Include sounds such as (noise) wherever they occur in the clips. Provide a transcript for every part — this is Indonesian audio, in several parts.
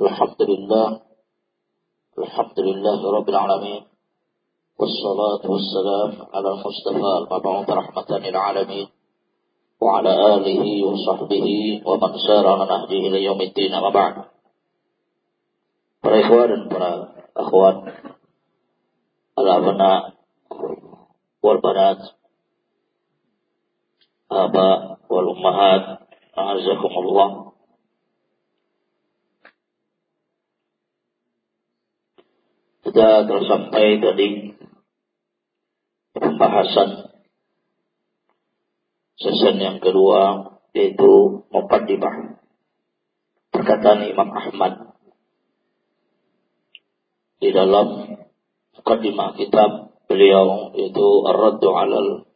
الحمد لله الحمد لله رب العالمين والصلاة والسلام على المصطفى المبعوث رحمة للعالمين وعلى آله وصحبه ومن سار على نهجه إلى يوم الدين أما بعد. Para wal banat Aba wal ummahat A'azakumullah Kita telah sampai tadi pembahasan sesi yang kedua yaitu muqaddimah. Perkataan Imam Ahmad di dalam muqaddimah kitab beliau yaitu Ar-Raddu 'alal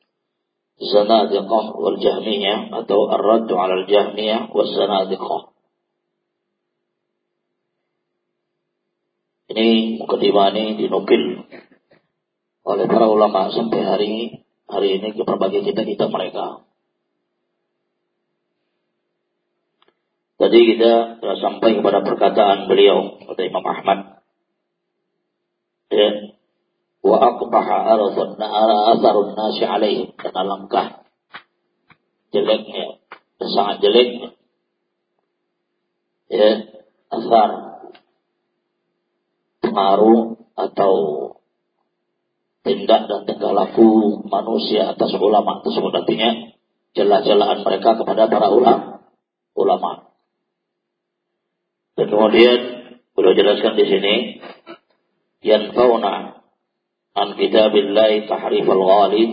Zanadiqah wal Jahmiyah atau Ar-Raddu 'alal Jahmiyah wal Zanadiqah Ini mukadimah ini dinukil oleh para ulama sampai hari hari ini ke berbagai kita-kita mereka. Tadi kita telah sampai kepada perkataan beliau kata Imam Ahmad. Ya. Wa aqbaha arzun na'ara atharun nasi alaihim. Dan alangkah jeleknya, sangat jeleknya. Ya, asar pengaruh atau tindak dan tingkah laku manusia atas ulama tersebut artinya celah-celahan mereka kepada para ulama ulama. Dan kemudian beliau jelaskan di sini yanfauna an kitabillahi tahrif al-ghalib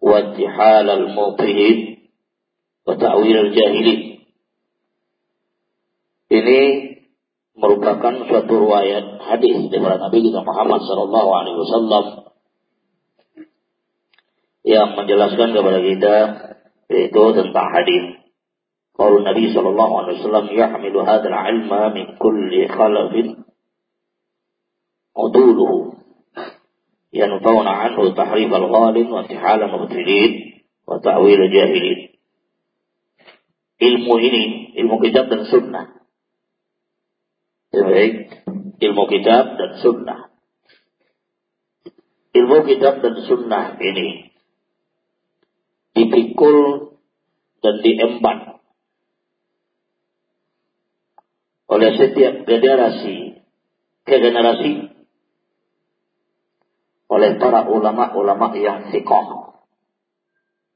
wa intihal al-mubtihid wa ta'wil al-jahilin ini merupakan suatu riwayat hadis dari Nabi kita Muhammad Sallallahu Alaihi Wasallam yang menjelaskan kepada kita yaitu tentang hadis. Kalau Nabi Sallallahu Alaihi Wasallam yahmilu hadzal ilma min kulli khalafin uduluhu yanfawna anhu tahrif al-ghalin wa intihal al-mubtilin wa ta'wil al-jahilin. Ilmu ini, ilmu kitab dan sunnah Ilmu kitab dan sunnah. Ilmu kitab dan sunnah ini dipikul dan diemban oleh setiap generasi ke generasi oleh para ulama-ulama yang sikoh,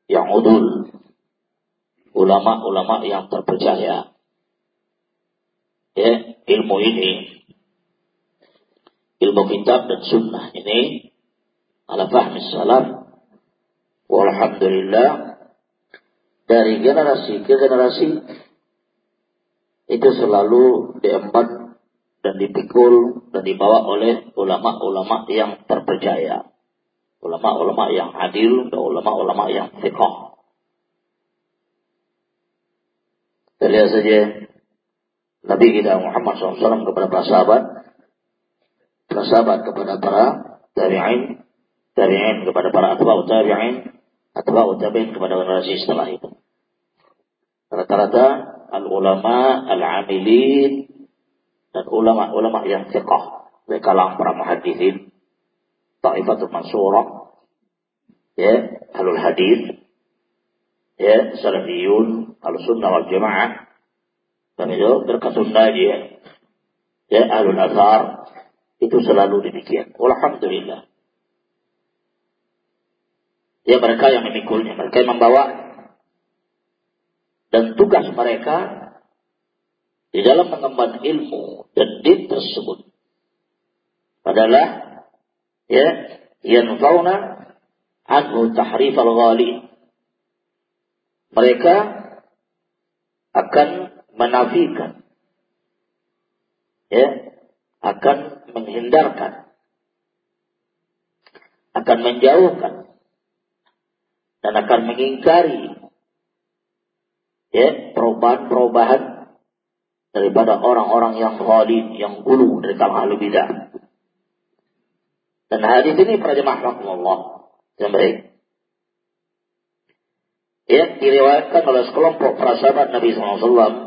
yang udul, ulama-ulama yang terpercaya ya ilmu ini ilmu kitab dan sunnah ini ala fahmi salaf walhamdulillah dari generasi ke generasi itu selalu diemban dan dipikul dan dibawa oleh ulama-ulama yang terpercaya ulama-ulama yang adil dan ulama-ulama yang fiqh. Lihat saja Nabi kita Muhammad SAW kepada para sahabat, para sahabat kepada para tabi'in, tabi'in kepada para atba'u tabi'in, atba'u tabi'in kepada generasi setelah itu. Rata-rata al-ulama, al-amilin, dan ulama-ulama yang fiqh. Dari kalang para muhadithin, ta'ifatul mansurah, ya, alul hadith, ya, salafiyun, al-sunnah wal jamaah, dan itu terkesan dia. Ya, alul azhar. Itu selalu demikian. Alhamdulillah. Ya mereka yang memikulnya. Mereka yang membawa. Dan tugas mereka di dalam mengemban ilmu dan din tersebut adalah ya yanfauna anhu tahrif al-ghali. Mereka akan menafikan ya akan menghindarkan akan menjauhkan dan akan mengingkari ya perubahan-perubahan daripada orang-orang yang zalim, yang gulu dari kalangan ahli bidah. Dan hadis ini para jemaah Allah yang baik. ya diriwayatkan oleh sekelompok para sahabat Nabi SAW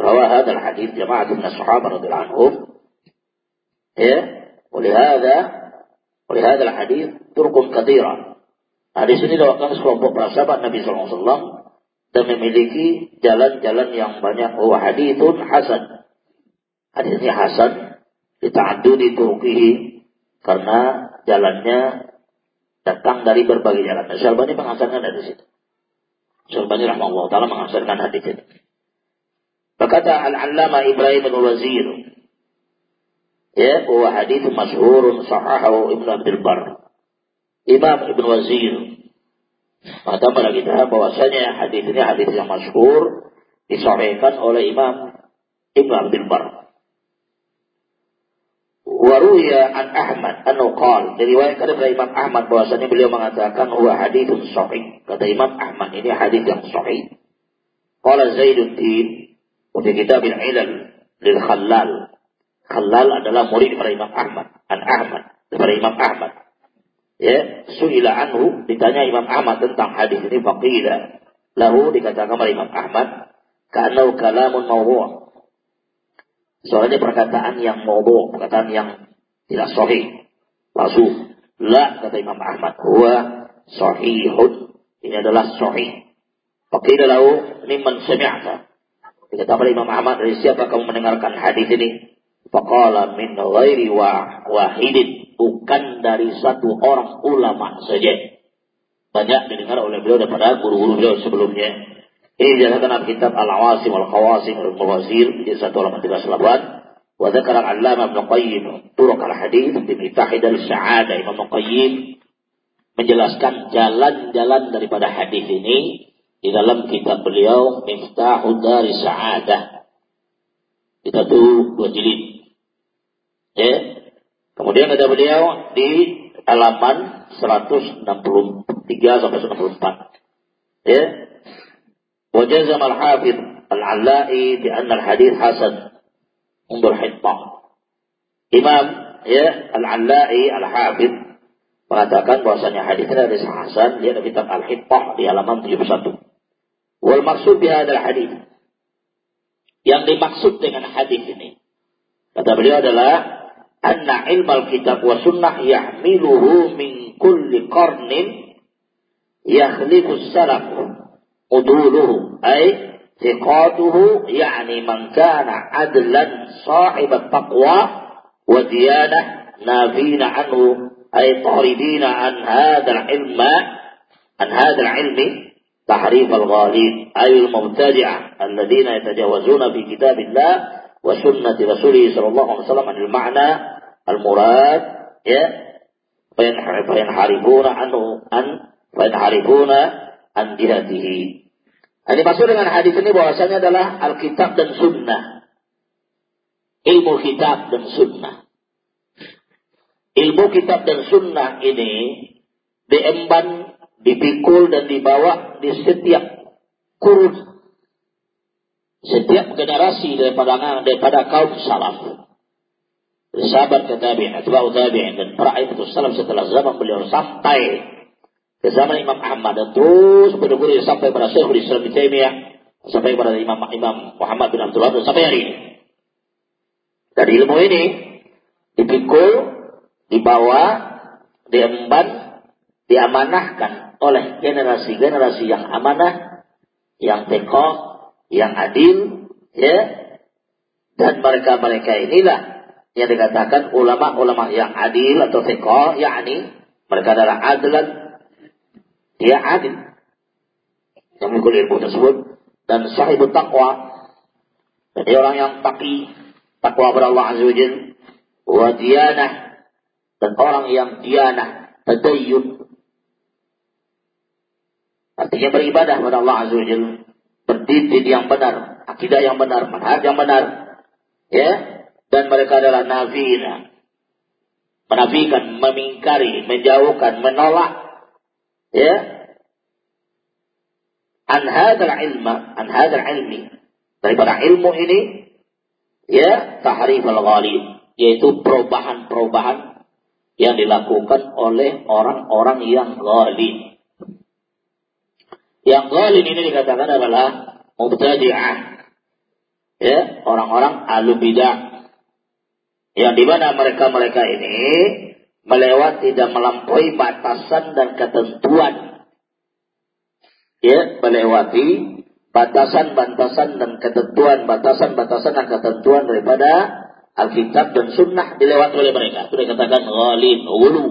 روى هذا الحديث جماعة من الصحابة رضي الله عنهم ya ولهذا ولهذا الحديث طرق كثيرة hadis ini diwakilkan sekelompok para sahabat Nabi SAW dan memiliki jalan-jalan yang banyak oh hadithun hasan hadisnya hasan dita'adudi turukihi karena jalannya datang dari berbagai jalan. Nah, Syalbani menghasankan dari situ. Syalbani rahmahullah ta'ala menghasankan hadis ini. Berkata Al-Allama Ibrahim al-Wazir. Ya, bahwa hadis masyhurun sahahu Ibn Abdul Bar. Imam Ibn Wazir. Maka pada kita bahwasanya hadis ini hadis yang masyhur disahihkan oleh Imam Ibn Abdul Bar. Waruya an Ahmad anu qal diriwayatkan dari Imam Ahmad bahwasanya beliau mengatakan huwa haditsun sahih. Kata Imam Ahmad ini hadis yang sahih. Qala Zaiduddin wa fi kitab al-ilal lil Khallal. Khallal adalah murid dari Imam Ahmad, an Ahmad, dari Imam Ahmad. Ya, suila anhu ditanya Imam Ahmad tentang hadis ini faqila lahu dikatakan oleh Imam Ahmad kana kalamun mawdu' Soalnya perkataan yang mobo, perkataan yang tidak sahih. Palsu. La, kata Imam Ahmad. Huwa sahihun. Ini adalah sahih. Faqila lahu liman sami'ata. Dikatakan Imam Ahmad, dari siapa kamu mendengarkan hadis ini? Faqala min ghairi wahidin. Bukan dari satu orang ulama saja. Banyak didengar oleh beliau daripada guru-guru beliau sebelumnya. Ini dijelaskan dalam kitab Al-Awasim Al-Khawasim Al-Mawazir di satu halaman 38. Wa dzakara Al-Allamah Ibnu Qayyim turuq al-hadis di Miftah al-Sa'adah Imam Qayyim menjelaskan jalan-jalan daripada hadis ini di dalam kitab beliau Miftahud Dari Sa'adah. Kita tuh dua jilid. Ya. Kemudian ada beliau di halaman 163 sampai 164. Ya. Wajazam al-Hafidh al-Allai di anna al-hadith hasan undur hitbah. Imam ya al-Allai al-Hafidh mengatakan bahwasanya hadis dari Hasan dia ada kitab al-Hitbah di halaman 71. Wal maksud bi hadzal hadis. Yang dimaksud dengan hadis ini kata beliau adalah anna ilmal kitab wa sunnah yahmiluhu min kulli qarnin yakhlifu salaf uduluhu ay thiqatuhu yani man kana adlan sahib taqwa wa diyanah nafina anhu ay taridina an hadzal ilma an hadzal ilmi tahrif al-ghalib ay al-mubtadi'ah alladhina yatajawazuna fi kitabillah wa sunnati rasulih sallallahu alaihi wasallam anil ma'na al-murad ya fayanharifuna anhu an fayanharifuna an jihatihi Nah, dimaksud dengan hadis ini bahwasanya adalah Alkitab dan Sunnah. Ilmu kitab dan Sunnah. Ilmu kitab dan Sunnah ini diemban, dipikul dan dibawa di setiap kurun. Setiap generasi daripada daripada kaum salaf. Sahabat tabi'in, atba'u tabi'in dan para itu salaf setelah zaman beliau sampai ke zaman Imam Ahmad dan terus bergulir sampai pada Syekhul Islam Taimiyah sampai pada Imam Imam Muhammad bin Abdullah dan sampai hari ini. Dari ilmu ini dipikul, dibawa, diemban, diamanahkan oleh generasi-generasi yang amanah, yang tekoh, yang adil, ya, dan mereka-mereka inilah yang dikatakan ulama-ulama yang adil atau tekoh, yakni mereka adalah adlan dia adil. Yang mengikuti ilmu tersebut. Dan sahibut takwa dan dia orang yang taki takwa kepada Allah Azza wa dan orang yang diyanah tadayyun artinya beribadah kepada Allah Azza wa Jal berdiri yang benar akidah yang benar manhaj yang benar. Ya? Dan mereka adalah nafina menafikan memingkari menjauhkan menolak. Ya? An hadzal ilma an hadzal ilmi. Daripada ilmu ini ya tahrif al yaitu perubahan-perubahan yang dilakukan oleh orang-orang yang ghalib Yang zalim ini dikatakan adalah mubtadi'ah. Ya, orang-orang alu bidah. Yang di mana mereka-mereka ini melewati dan melampaui batasan dan ketentuan. Ya, melewati batasan-batasan dan ketentuan, batasan-batasan dan ketentuan daripada Alkitab dan Sunnah dilewati oleh mereka. Itu dikatakan ghalin, ulu.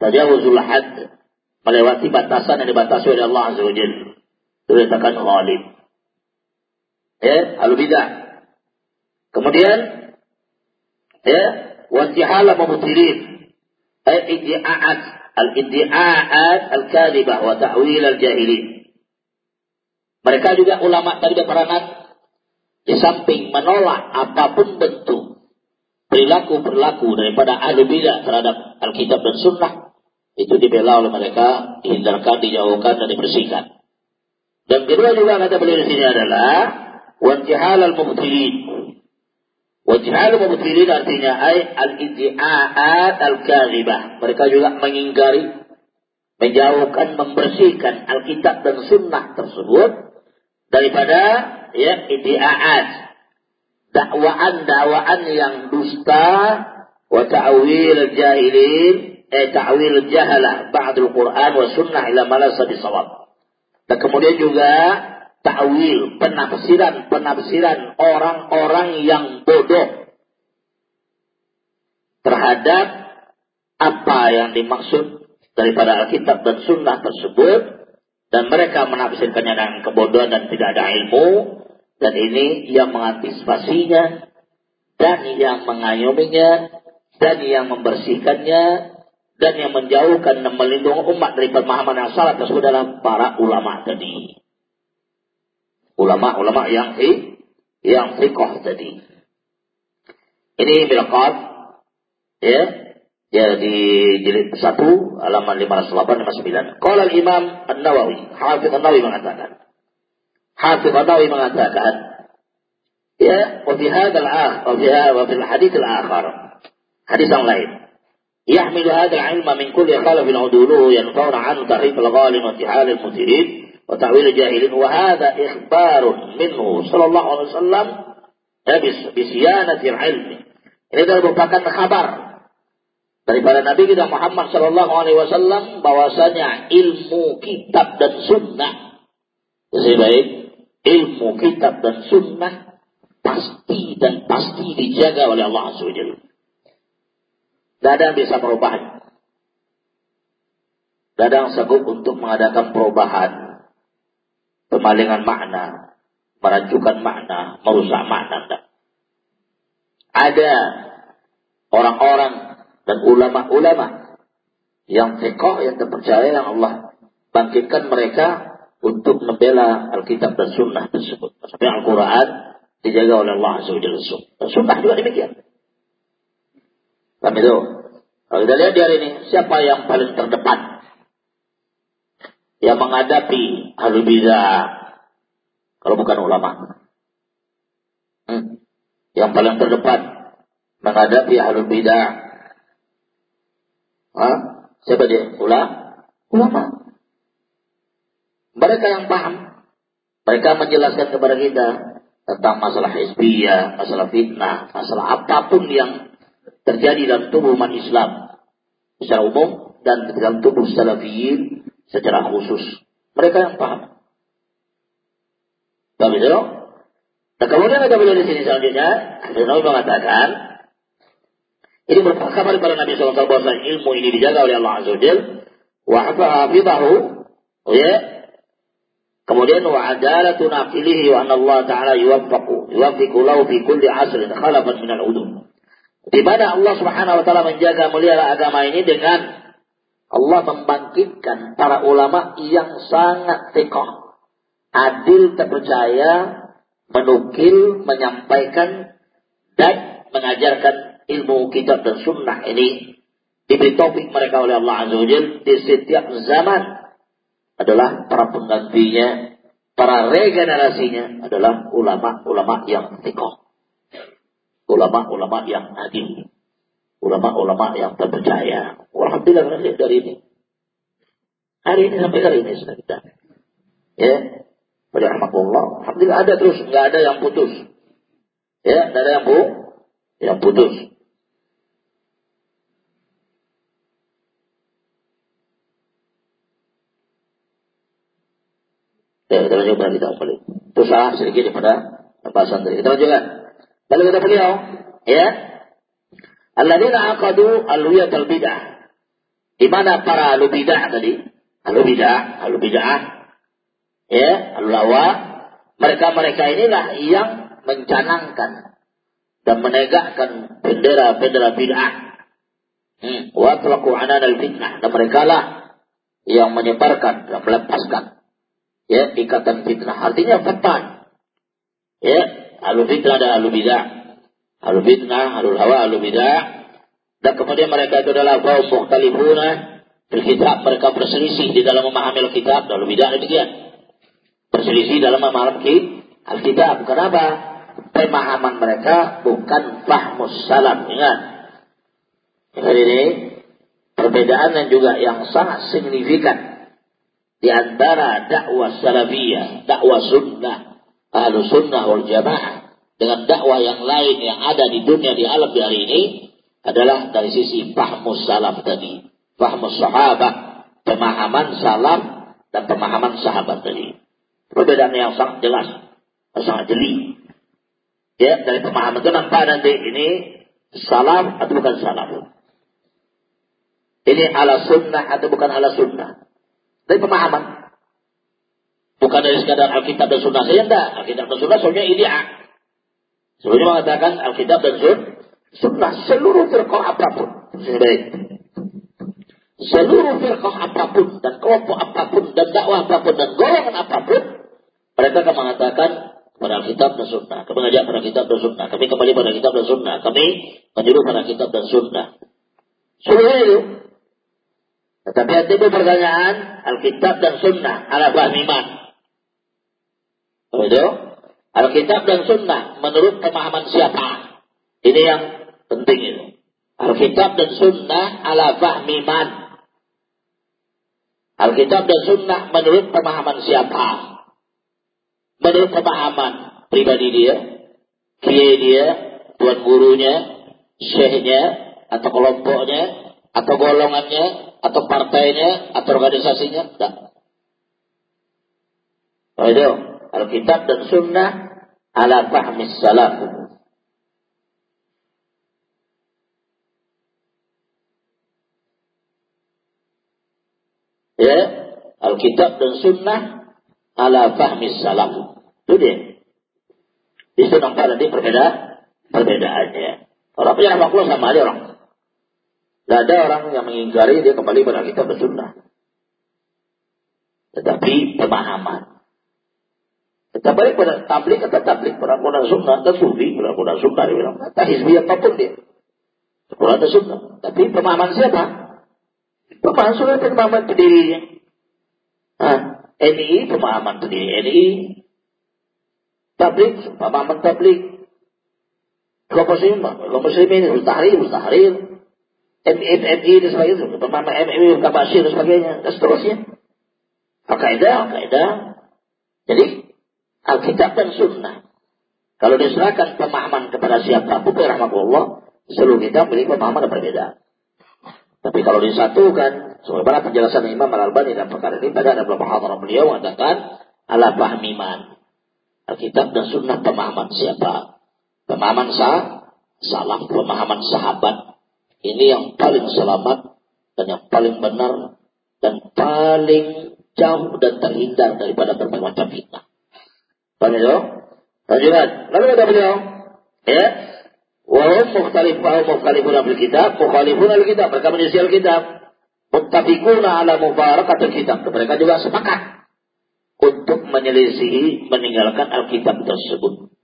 Tajawuzul had. Melewati batasan yang dibatasi oleh Allah Azza wa. Itu dikatakan ghalin. Ya, al-bidah. Kemudian, ya, wantihala mubtilin. Ay iddi'aat. Al-iddi'aat al-kadibah wa ta'wil al-jahilin. Mereka juga ulama tadi berperanat di samping menolak apa pun bentuk perilaku-perilaku daripada ahli bidah terhadap Alkitab dan Sunnah, itu dibela oleh mereka, dihindarkan, dijauhkan, dan dibersihkan. Dan kedua juga kata beliau di sini adalah wajihal al-mubtilin. Wajihal al-mubtilin artinya ay al-iddi'aat al-kadhibah. Mereka juga mengingkari, menjauhkan, membersihkan Alkitab dan Sunnah tersebut daripada ya idiaat dakwaan-dakwaan yang dusta wa ta'wil jahilin ta'wil jahala ba'dul Quran wa sunnah ila malasa bisawab. Dan kemudian juga ta'wil, penafsiran-penafsiran orang-orang yang bodoh terhadap apa yang dimaksud daripada Alkitab dan Sunnah tersebut dan mereka menafsirkannya dengan kebodohan dan tidak ada ilmu dan ini yang mengantisipasinya dan yang mengayominya dan yang membersihkannya dan yang menjauhkan dan melindungi umat dari pemahaman yang salah tersebut adalah para ulama tadi. Ulama-ulama yang fi, yang fiqh tadi. Ini bilqat ya Ya di jilid 1 halaman 508 59. Qala al-Imam An-Nawawi, Hafiz An-Nawawi mengatakan. Hafiz An-Nawawi mengatakan ya wa fi hadzal akhar wa fi hadits al-akhar. Hadis yang lain. يحمل هذا العلم من كل خلف عدوله ينفون عنه تحريف الغال وانتحال المثيرين وتعويل الجاهلين وهذا إخبار منه صلى الله عليه وسلم بصيانة العلم. Ini adalah merupakan kabar daripada Nabi kita Muhammad Shallallahu Alaihi Wasallam bahwasanya ilmu kitab dan sunnah lebih baik ilmu kitab dan sunnah pasti dan pasti dijaga oleh Allah Subhanahu yang bisa merubahnya. Yang sanggup untuk mengadakan perubahan, pemalingan makna, merancukan makna, merusak makna. Ada orang-orang dan ulama-ulama yang tekoh yang terpercaya yang Allah bangkitkan mereka untuk membela Alkitab dan Sunnah tersebut. Sampai Al-Quran dijaga oleh Allah Azza Dan Sunnah juga demikian. Kami itu. Kalau kita lihat di hari ini, siapa yang paling terdepan? Yang menghadapi ahlu bidah. Kalau bukan ulama. Hmm. Yang paling terdepan menghadapi ahlu bidah Hah? Siapa dia? Ulama. Ulama. Mereka yang paham. Mereka menjelaskan kepada kita tentang masalah hizbiyah, masalah fitnah, masalah apa pun yang terjadi dalam tubuh umat Islam secara umum dan dalam tubuh salafiyin secara khusus. Mereka yang paham. Begitu? Dan kemudian ada beliau di sini selanjutnya, Nabi mengatakan, ini merupakan kabar pada Nabi SAW bahwa ilmu ini dijaga oleh Allah Azza wa Jal. Wa hafizahu. Ya. Kemudian wa adalatu wa anna Allah Ta'ala yuwaffaqu. Yuwaffiqu lahu fi kulli asrin khalafan minal udum. Di Allah Subhanahu wa taala menjaga melihara agama ini dengan Allah membangkitkan para ulama yang sangat tekoh, adil, terpercaya, menukil, menyampaikan dan mengajarkan ilmu kitab dan sunnah ini diberi topik mereka oleh Allah Azza wa di setiap zaman adalah para penggantinya, para regenerasinya adalah ulama-ulama yang tekoh. Ulama-ulama yang adil. Ulama-ulama yang terpercaya. Alhamdulillah dari ini. Hari ini sampai hari ini sudah kita. Ya. Pada rahmatullah. Alhamdulillah ada terus. Nggak ada yang putus. Ya. Nggak ada yang bu, yang putus. Ya, kita lanjutkan kita kembali. Itu salah sedikit pada pembahasan tadi. Kita lanjutkan. Lalu kata beliau, ya, Alladzina aqadu alwiyat al-bid'ah. Di mana para ahlu bid'ah tadi? Ahlu bid'ah, ahlu bid'ah, ya, ahlu lawa, mereka-mereka inilah yang mencanangkan dan menegakkan bendera-bendera bid'ah. Hmm. Wa atlaqu anan al-fitnah. Dan mereka lah yang menyebarkan dan melepaskan ya ikatan fitnah. Artinya fatan. Ya, ahlu fitnah dan ahlu bid'ah Ahlu fitnah, ahlu hawa, ahlu bidah. Dan kemudian mereka itu adalah kaum mukhtalifuna fil kitab. Mereka berselisih di dalam memahami Alkitab. Ahlu bidah demikian. Berselisih dalam memahami Alkitab. Kenapa? Pemahaman mereka bukan fahmus salam. Ingat. Ingat ini. Perbedaan yang juga yang sangat signifikan. Di antara dakwah salafiyah, dakwah sunnah, ahlu sunnah wal jamaah dengan dakwah yang lain yang ada di dunia di alam di hari ini adalah dari sisi fahmus salaf tadi. Fahmus sahabat, pemahaman salaf dan pemahaman sahabat tadi. Perbedaan yang sangat jelas, sangat jeli. Ya, dari pemahaman itu nampak nanti ini salaf atau bukan salaf. Ini ala sunnah atau bukan ala sunnah. Dari pemahaman. Bukan dari sekadar Alkitab dan Sunnah saja, enggak. Alkitab dan Sunnah soalnya ideal. Sebelumnya mengatakan Alkitab dan Sun, Sunnah seluruh firqah apa pun. Baik. Seluruh firqah apa pun dan kelompok apa pun dan dakwah apa pun dan golongan apa pun, mereka akan mengatakan pada Alkitab dan Sunnah. Kami mengajak pada Kitab dan Sunnah. Kami kembali pada Kitab dan Sunnah. Kami menyuruh pada Kitab dan Sunnah. Seluruh itu. Tetapi ada pertanyaan Alkitab dan Sunnah ala fahmiman. Itu Alkitab dan Sunnah menurut pemahaman siapa? Ini yang penting itu. Alkitab dan Sunnah ala fahmi man. Alkitab dan Sunnah menurut pemahaman siapa? Menurut pemahaman pribadi dia, kiai dia, tuan gurunya, syekhnya, atau kelompoknya, atau golongannya, atau partainya, atau organisasinya. Tidak. Oh, itu Alkitab dan Sunnah ala fahmi salaf. Ya, Alkitab dan Sunnah ala fahmi salaf. Itu dia. Di situ nampak nanti perbedaan, perbedaannya. Orang punya makhluk sama aja orang. Tidak ada orang yang mengingkari dia kembali pada kitab dan sunnah. Tetapi pemahaman. Kita balik pada tablik atau tablik, Quran sunnah, atau sufi, Quran sunnah, dia bilang, tak hizbi apa pun dia. Quran atau sunnah. Tapi pemahaman siapa? Pemahaman sunnah pemahaman pendirinya. Nah, NI pemahaman pendiri NI. Tablik, pemahaman tablik. Kelompok muslim, kelompok muslimin, mustahrir, mustahrir. MI dan sebagainya, pemahaman MI, kabasir dan sebagainya, dan seterusnya. Al-Qaeda, Al-Qaeda. Jadi, Alkitab dan Sunnah. Kalau diserahkan pemahaman kepada siapa pun rahmatullah, seluruh kita memiliki pemahaman yang berbeda. Tapi kalau disatukan, sebagaimana penjelasan Imam Al-Albani dalam perkara ini pada ada beberapa hal beliau mengatakan ala fahmiman. Alkitab dan Sunnah pemahaman siapa? Pemahaman sah, salah pemahaman sahabat. Ini yang paling selamat dan yang paling benar dan paling jauh dan terhindar daripada berbagai macam fitnah. Paham itu? Lanjutkan. Lalu kata beliau, ya, wahum mukhtalif wahum mukhalifuna bil kitab, mukhalifuna al kitab. Mereka menyisial kitab. Muttafiquna ala mubarakatul kitab. Mereka juga sepakat untuk menyelisihi meninggalkan Alkitab tersebut.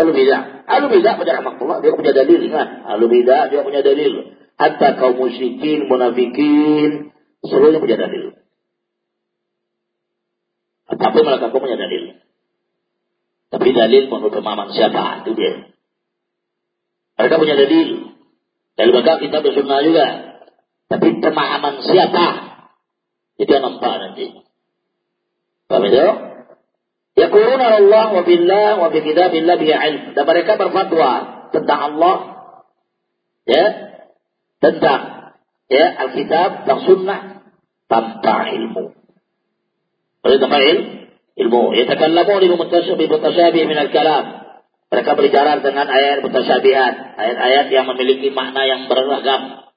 Lalu bidah. Lalu bidah pada rahmatullah. Dia punya dalil. Ingat. Lalu bidah dia punya dalil. Hatta kaum musyrikin, munafikin. Seluruhnya punya dalil. Apa pun mereka punya dalil. Tapi dalil menurut pemahaman siapa? Itu dia. Mereka punya dalil. Dalil mereka kita bersunnah juga. Tapi pemahaman siapa? Itu yang nampak nanti. Paham itu? Yaquluna Allah wa billah wa bi kitabillah bi ilm. Dan mereka berfatwa tentang Allah ya tentang ya Alkitab dan Sunnah tanpa ilmu. Oleh tanpa ilmu, ilmu. Yatakallamu li mutasyabi min al-kalam. Mereka berbicara dengan ayat mutasyabihat, ayat-ayat yang memiliki makna yang beragam.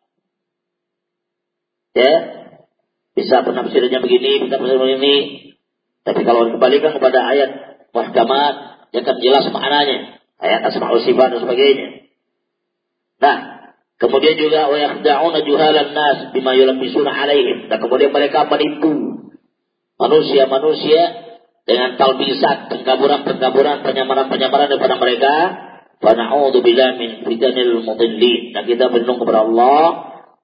Ya, bisa penafsirannya begini, bisa penafsirannya begini. Tapi kalau dikembalikan kepada ayat muhkamat, ya kan jelas maknanya. Ayat asma'ul sifat dan sebagainya. Nah, kemudian juga wa yakhda'una juhalan nas bima yulabisuna alaihim. Dan kemudian mereka menipu manusia-manusia dengan talbisat, pengkaburan-pengkaburan, penyamaran-penyamaran daripada mereka. Fana'udhu bila min fitanil mudillin. Dan kita berlindung kepada Allah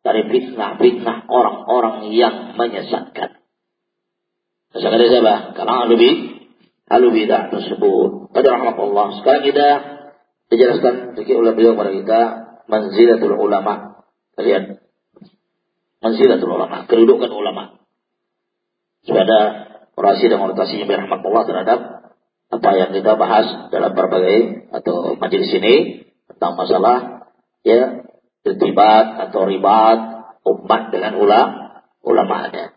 dari fitnah-fitnah orang-orang yang menyesatkan. Dari siapa? Karena alubi, alubi tak tersebut. Pada rahmatullah. Sekarang kita dijelaskan sedikit oleh beliau kepada kita manzilatul ulama. Kalian manzilatul ulama, kedudukan ulama. Sudah Orasi dan konotasinya berahmatullah terhadap apa yang kita bahas dalam berbagai atau majelis ini tentang masalah ya terlibat atau ribat umat dengan ulama ulamanya.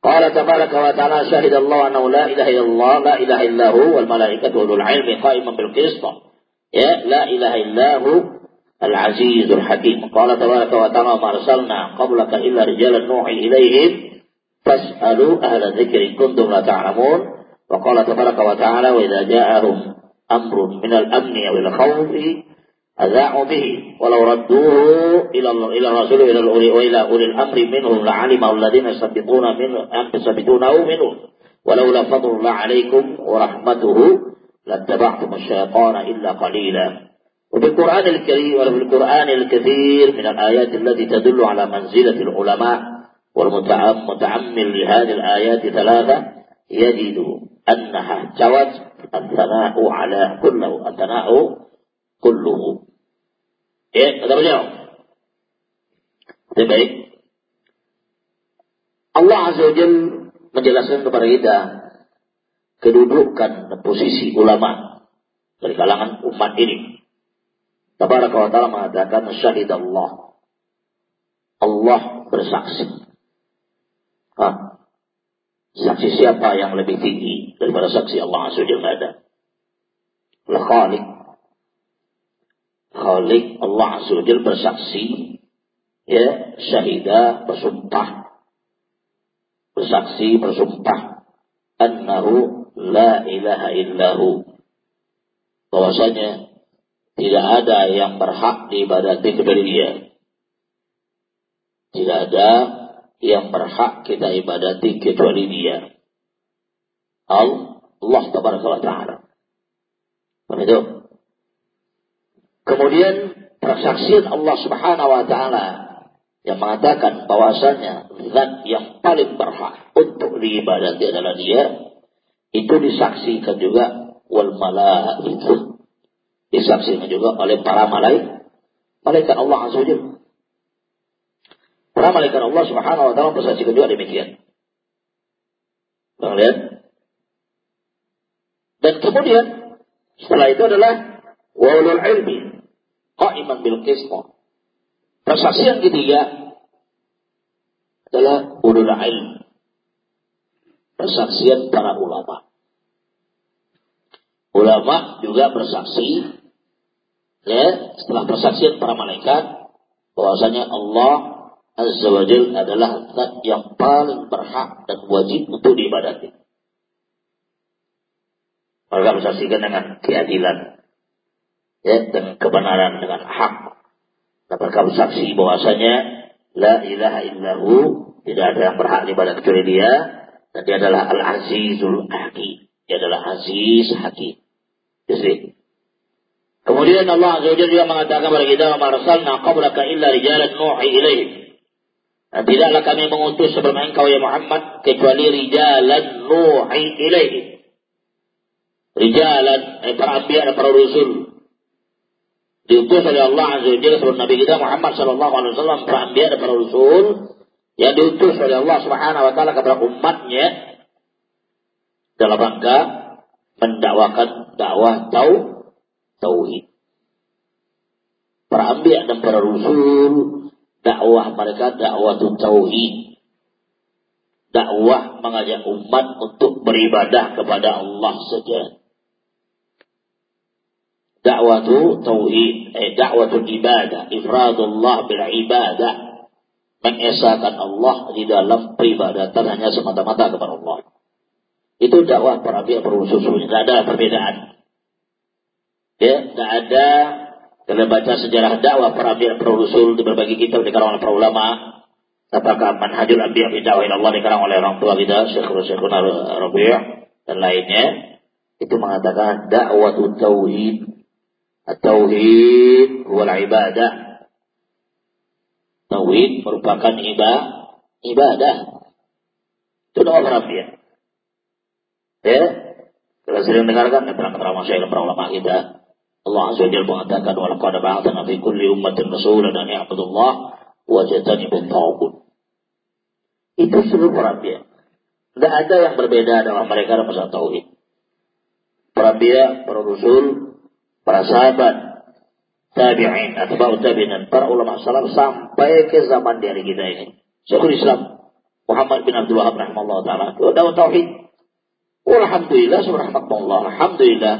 Qala tabaraka wa ta'ala syahidallahu anna la ilaha illallah la ilaha illahu wal malaikatu wal ilmi qaiman bil qist. Ya la ilaha illahu al azizul hakim. Qala tabaraka wa ta'ala ma arsalna qablaka illa rijalan nuhi ilaihim فاسألوا أهل الذكر إن كنتم لا تعلمون. وقال تبارك وتعالى وإذا جاءهم أمر من الأمن أو الخوف أذاعوا به ولو ردوه إلى إلى الرسول إلى وإلى أولي الأمر منهم لعلمه الذين يثبتون منه يثبتونه منهم. ولولا فضل الله عليكم ورحمته لاتبعتم الشيطان إلا قليلا. وفي القرآن الكريم وفي القرآن الكثير من الآيات التي تدل على منزلة العلماء والمتعمل لهذه الآيات ثلاثة يجد أنها جوز الثناء على كله الثناء كله إيه هذا رجعه baik Allah Azza wa Jal menjelaskan kepada kita kedudukan dan posisi ulama dari kalangan umat ini. Tabaraka wa ta'ala mengatakan syahid Allah. Allah bersaksi. Hah? Saksi siapa yang lebih tinggi daripada saksi Allah Azza wa ada? Khalik. Khalik Allah Azza wa bersaksi ya syahidah bersumpah bersaksi bersumpah annahu la ilaha illahu bahwasanya tidak ada yang berhak diibadati kecuali dia tidak ada yang berhak kita ibadati kecuali dia. Allah tabaraka wa ta'ala. Begitu. Kemudian persaksian Allah subhanahu wa ta'ala yang mengatakan bahwasanya zat yang paling berhak untuk diibadati adalah dia itu disaksikan juga wal malaikatu disaksikan juga oleh para malaikat malaikat Allah azza wajalla Para malaikat Allah Subhanahu wa taala bersaksikan juga demikian. Bang lihat. Dan kemudian setelah itu adalah walul ilmi qaiman bil qism. Persaksian ketiga adalah ulul ilm. Persaksian para ulama. Ulama juga bersaksi ya setelah persaksian para malaikat bahwasanya Allah Azza wa Jal adalah zat yang paling berhak dan wajib untuk diibadati. Mereka bersaksikan dengan keadilan, ya, dengan kebenaran, dengan hak. Dan mereka bersaksi bahwasanya La ilaha illahu tidak ada yang berhak diibadat kecuali dia dan dia adalah Al-Azizul Hakim. Dia adalah Aziz Hakim. Jadi, Kemudian Allah Azza wa Jalla juga mengatakan kepada kita, "Ma arsalna qablaka illa rijalan nuhi ilaihim." Dan tidaklah kami mengutus sebelum engkau ya Muhammad kecuali rijalan nuhi ilaihi. Rijalan, eh, para anbiya dan para rasul. Diutus oleh Allah Azza wa Jalla sebelum Nabi kita Muhammad sallallahu alaihi wasallam para anbiya dan para rasul yang diutus oleh Allah Subhanahu wa taala kepada umatnya dalam rangka mendakwakan dakwah tau tauhid. Para anbiya dan para rasul dakwah mereka dakwah tauhid. Dakwah mengajak umat untuk beribadah kepada Allah saja. Dakwah tauhid, eh dakwah ibadah, ifradullah bil ibadah. Mengesahkan Allah di dalam peribadatan hanya semata-mata kepada Allah. Itu dakwah para para rasul. Tidak ada perbedaan. Ya, tidak ada kalau baca sejarah dakwah para anbiya para di berbagai kitab dikarang oleh para ulama, apakah manhajul anbiya fi dakwah Allah dikarang oleh orang tua kita Syekh Syekhuna Rabi' dan lainnya itu mengatakan dakwah tauhid. Tauhid wal ibadah. Tauhid merupakan ibadah ibadah. Itu dakwah para anbiya. Ya kita sering dengarkan keterangan-keterangan masyarakat para ulama kita Allah Azza Jalla mengatakan walaqad ba'athna fi kulli ummatin rasulan an ya'budullah wa jatanibut taghut. Itu seluruh para anbiya. Tidak ada yang berbeda dengan mereka dalam masalah tauhid. Para para rasul, para sahabat, tabi'in, atba'u tabi'in, para ulama salaf sampai ke zaman di hari kita ini. Syekhul Islam Muhammad bin Abdul Wahab rahimahullah taala. Dakwah tauhid. Alhamdulillah subhanallah. Alhamdulillah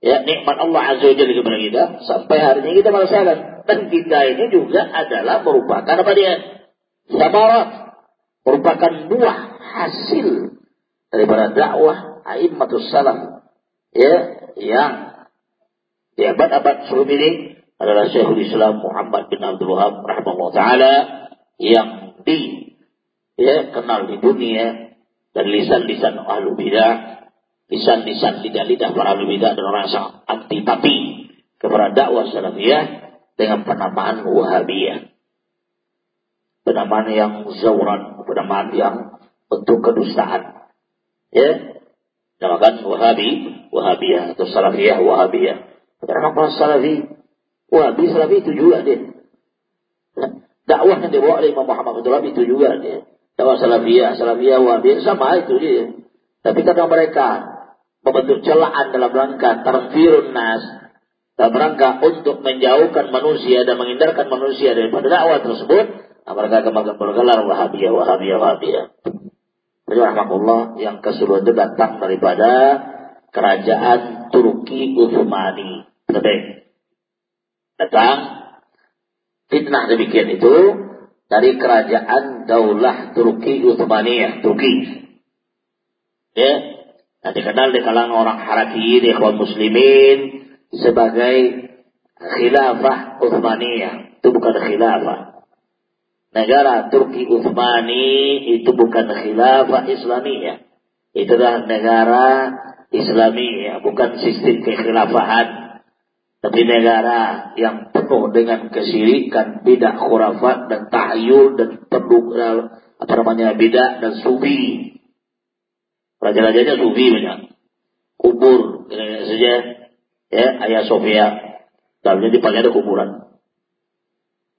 ya nikmat Allah Azza wa Jalla kepada kita sampai hari ini kita merasakan dan kita ini juga adalah merupakan apa dia? Sabarat merupakan buah hasil daripada dakwah aimmatus salaf ya yang di abad-abad sebelum ini adalah Syekhul Islam Muhammad bin Abdul Wahab rahimahullah taala yang di ya kenal di dunia dan lisan-lisan ahlu bidah lisan-lisan lidah-lidah para bidah dan orang yang antipati kepada dakwah salafiyah dengan penamaan wahabiyah. Penamaan yang zauran, penamaan yang bentuk kedustaan. Ya, namakan wahabi, wahabiyah atau salafiyah, wahabiyah. Karena apa salafi, wahabi, salafi itu juga dia. Dakwah yang dibawa oleh Imam Muhammad itu juga dia. Dakwah salafiyah, salafiyah, wahabiyah sama itu dia. Tapi kata mereka, membentuk celaan dalam rangka tarfirun nas. Dalam rangka untuk menjauhkan manusia dan menghindarkan manusia daripada dakwah tersebut. Mereka kembali bergelar wahabiyah wahabiyah wahabiyah. Allah yang keseluruhan itu datang daripada kerajaan Turki Utsmani Lebih datang. Fitnah demikian itu dari kerajaan Daulah Turki Utsmaniyah Turki. Ya Nah, dikenal di kalangan orang di kaum muslimin sebagai khilafah Uthmaniyah. Itu bukan khilafah. Negara Turki Uthmani itu bukan khilafah Islamiyah. Itu adalah negara Islamiyah, bukan sistem kekhilafahan. Tapi negara yang penuh dengan kesirikan, bidah khurafat dan tahyul dan penuh apa namanya bidah dan sufi Raja-rajanya sufi banyak. Kubur, kira saja. Ya, Ayah Sofia. Dalamnya dipakai ada kuburan.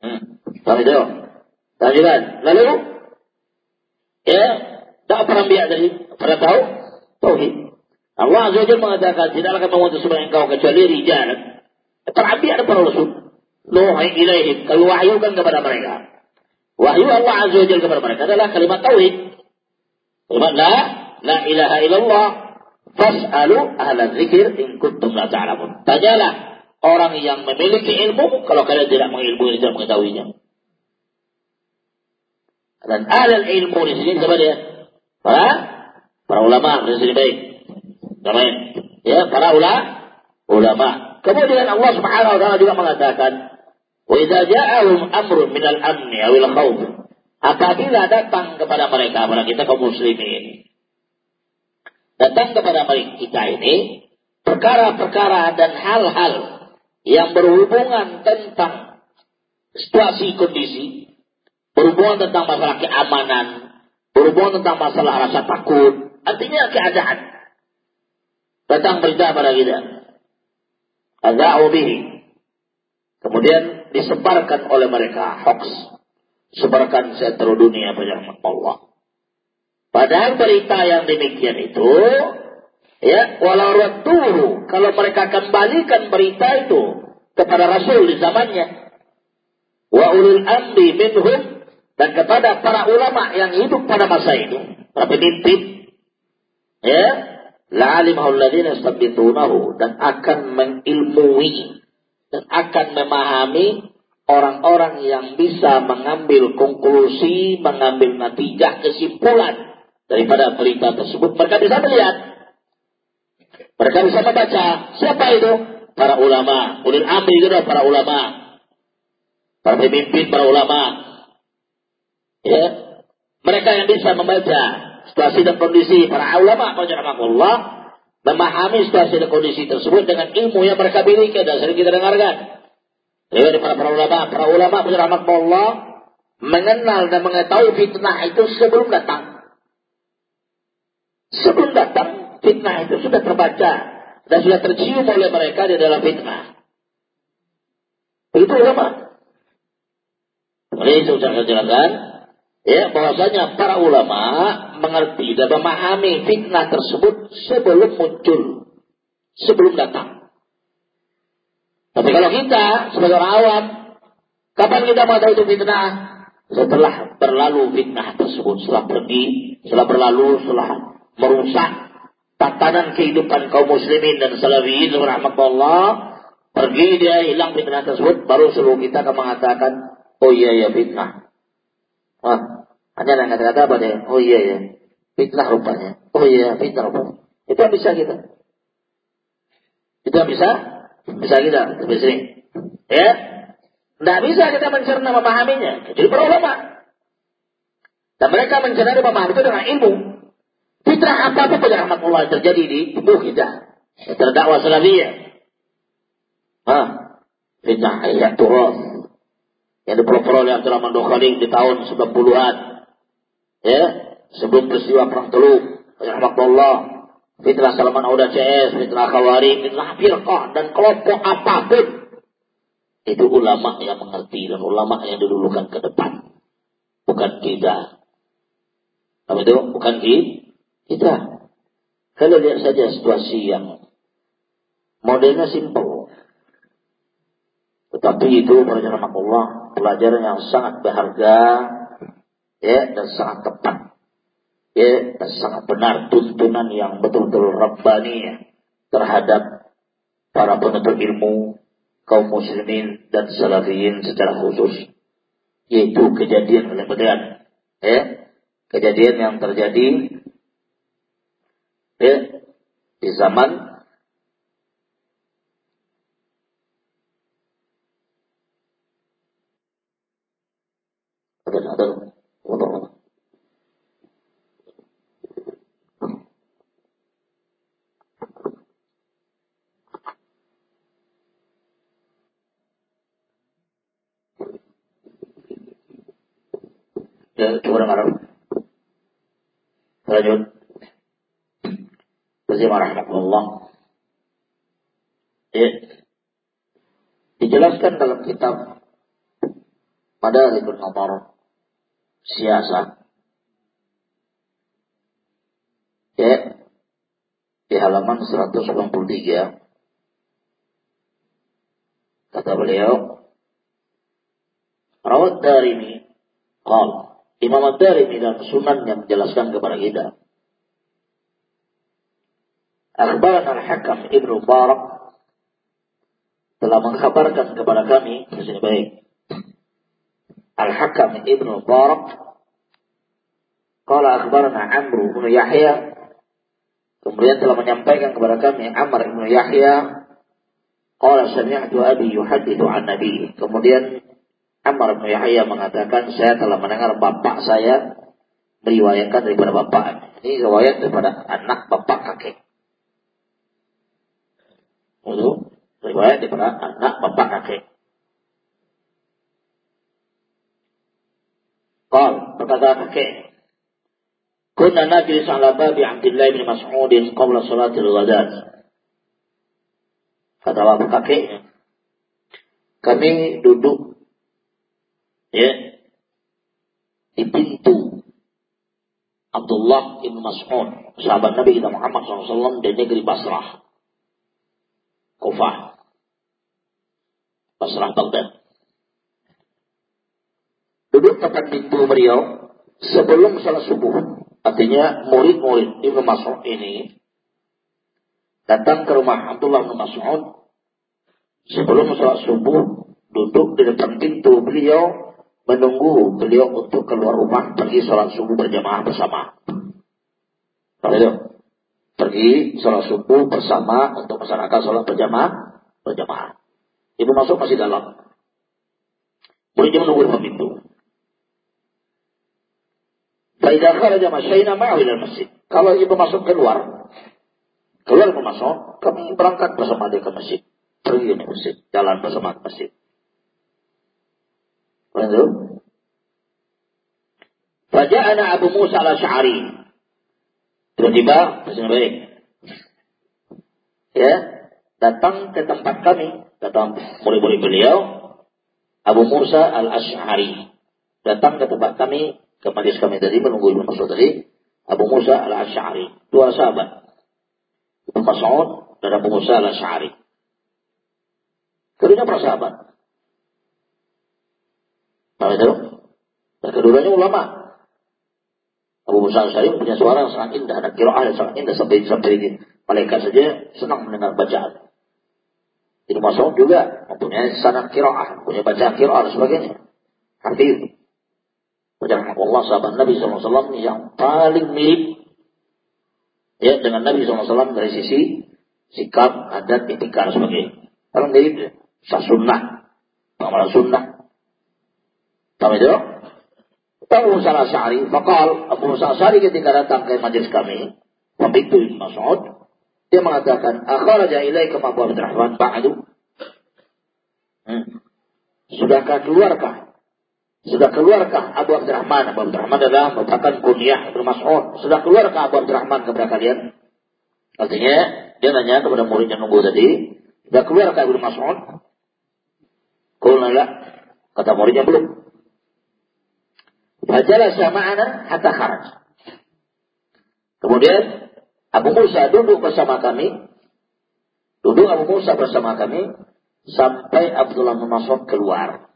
Hmm. Tahu itu? Tahu kan? Lalu, ya, tak pernah biak tadi. Pernah tahu? Tauhid. Allah Azza wa mengatakan, tidak akan mengutus sebagai engkau kecuali rijal. Para ada para rasul. Nuhi ilaihim. Kalau wahyu kan kepada mereka. Wahyu Allah Azza wa kepada mereka adalah kalimat tauhid. Kalimat la la ilaha illallah fas'alu ahla zikir in kuntum la ta'lamun. Tanyalah orang yang memiliki ilmu kalau kalian tidak mengilmui tidak mengetahuinya. Dan ahli ilmu di sini siapa dia? Para para ulama di sini baik. Namanya ya para ulama ulama. Kemudian Allah Subhanahu wa taala juga mengatakan, "Wa idza ja'ahum amrun minal amni awil khawf" Apabila datang kepada mereka, kepada kita kaum muslimin, datang kepada kita ini perkara-perkara dan hal-hal yang berhubungan tentang situasi kondisi, berhubungan tentang masalah keamanan, berhubungan tentang masalah rasa takut, artinya keadaan. Datang berita pada kita. Ada bihi. Kemudian disebarkan oleh mereka hoax. sebarkan seluruh dunia pada Allah. Padahal berita yang demikian itu, ya, walau radduhu, kalau mereka kembalikan berita itu kepada Rasul di zamannya, wa ulul amri minhum, dan kepada para ulama yang hidup pada masa ini, para pemimpin, ya, la'alimahu alladhina yastabitunahu, dan akan mengilmui, dan akan memahami orang-orang yang bisa mengambil konklusi, mengambil natijah, kesimpulan daripada berita tersebut. Mereka bisa melihat. Mereka bisa membaca. Siapa itu? Para ulama. Ulil amri itu adalah para ulama. Para pemimpin, para ulama. Ya. Mereka yang bisa membaca situasi dan kondisi para ulama Allah memahami situasi dan kondisi tersebut dengan ilmu yang mereka miliki dan sering kita dengarkan. Dari para, para ulama, para ulama Allah mengenal dan mengetahui fitnah itu sebelum datang. Sebelum datang, fitnah itu sudah terbaca dan sudah tercium oleh mereka di dalam fitnah. Begitu ulama. Oleh saya jelaskan, ya bahwasanya para ulama mengerti dan memahami fitnah tersebut sebelum muncul, sebelum datang. Tapi kalau kita sebagai orang awam, kapan kita mau tahu itu fitnah? Setelah berlalu fitnah tersebut, setelah pergi, setelah berlalu, setelah merusak tatanan kehidupan kaum muslimin dan salafiyin rahmatullah. Pergi dia hilang fitnah tersebut baru seluruh kita akan mengatakan oh iya ya fitnah. Wah hanya yang kata-kata apa deh oh iya ya fitnah rupanya. Oh iya fitnah rupanya. Itu yang bisa kita. Itu yang bisa? Bisa kita lebih sering. Ya? Tidak bisa kita mencerna memahaminya. Kecuali para ulama. Dan mereka mencerna memahami itu dengan ilmu Fitrah apa-apa pada rahmatullah terjadi di tubuh kita. Terdakwa salafiyah. Hah? Fitnah ayat turun. Yang diperoleh oleh Abdurrahman Khalid di tahun 90-an. Ya. Sebelum peristiwa Perang Teluk. Rahmatullah. Fitnah Salman Auda CS. Fitnah Khawari. Fitnah Firqah. Dan kelompok apa pun. Itu ulama yang mengerti. Dan ulama yang didulukan ke depan. Bukan kita. Apa itu? Bukan kita kita kalau lihat saja situasi yang modelnya simpel. Tetapi itu para Allah pelajaran yang sangat berharga ya dan sangat tepat. Ya dan sangat benar tuntunan yang betul-betul rabbani terhadap para penuntut ilmu kaum muslimin dan salafiyin secara khusus. Yaitu kejadian oleh ya kejadian yang terjadi ya, di zaman ada ada Ya. Lanjut. Muslim rahmatullah. Ya. Dijelaskan dalam kitab pada Ibn Umar Siasat. Ya. Di halaman 193 kata beliau Rawat Darimi Qal Imam Ad-Darimi dalam sunan yang menjelaskan kepada kita Akhbaran al-Hakam Ibnu Barak telah mengkabarkan kepada kami, di sini baik. Al-Hakam Ibnu Barak Kala akhbarana Amr ibnu Yahya Kemudian telah menyampaikan kepada kami Amr ibnu Yahya Kala sami'tu abi yuhadithu an nabi Kemudian Amr ibnu Yahya mengatakan Saya telah mendengar bapak saya Meriwayatkan daripada bapak Ini riwayat daripada anak bapak kakek untuk riwayat daripada anak bapak kakek. Qal berkata kakek, Kunna najlis ala babi Abdullah bin Mas'udin qabla salatil ghadat. Kata bapak kakeknya, kami duduk ya di pintu Abdullah ibn Mas'ud, sahabat Nabi kita Muhammad SAW di negeri Basrah. Kufah. Basrah Baghdad. Duduk tepat pintu beliau sebelum salat subuh. Artinya murid-murid Ibnu Mas'ud ini datang ke rumah Abdullah bin Mas'ud sebelum salat subuh duduk di depan pintu beliau menunggu beliau untuk keluar rumah pergi sholat subuh berjamaah bersama. Kalau pergi sholat subuh bersama untuk masyarakat sholat berjamaah berjamaah. Ibu masuk masih dalam. Muridnya menunggu di pintu. Faidah kharaja masyaina ma'ahu ila masjid. Kalau ibu masuk keluar, keluar ibu masuk, kami berangkat bersama dia ke masjid. Pergi ke masjid, jalan bersama ke masjid. Lalu, Faja'ana Abu Musa Tiba-tiba, masih baik. Ya, datang ke tempat kami, datang murid-murid beliau, Abu Musa al-Ash'ari. Datang ke tempat kami, ke majlis kami tadi, menunggu Ibnu Mas'ud tadi, Abu Musa al-Ash'ari. Dua sahabat. Ibnu Mas'ud dan Abu Musa al-Ash'ari. Keduanya para sahabat. Nah itu. Dan keduanya ulama. Abu Musa punya suara yang sangat indah. Dan kiraah yang sangat indah sampai sampai ini. Malaikat saja senang mendengar bacaan. Ibnu Mas'ud juga mempunyai sanad kiraah, punya bacaan kiraah dan sebagainya. Hafiz. Allah sahabat Nabi SAW yang paling mirip ya dengan Nabi SAW dari sisi sikap, adat, etika dan sebagainya. Paling mirip. Sah sunnah, amalan sunnah. Tahu itu? Tahu Musa al-Syari, fakal Abu Musa al-Syari ketika datang ke majlis kami, Wabitu Ibn Mas'ud, dia mengatakan, Akharaja ilaika Abu Abdurrahman ba'adu. Hmm. Sudahkah keluarkah sudah keluarkah Abu Abdurrahman? Abu Abdurrahman adalah merupakan kunyah Ibnu Mas'ud. Sudah keluarkah Abu Abdurrahman kepada kalian? Artinya, dia nanya kepada murid yang nunggu tadi, sudah keluarkah Ibnu Mas'ud? Kulna la. Kata muridnya belum. Fajalasa ma'ana hatta kharaj. Kemudian Abu Musa duduk bersama kami. Duduk Abu Musa bersama kami sampai Abdullah bin Mas'ud keluar.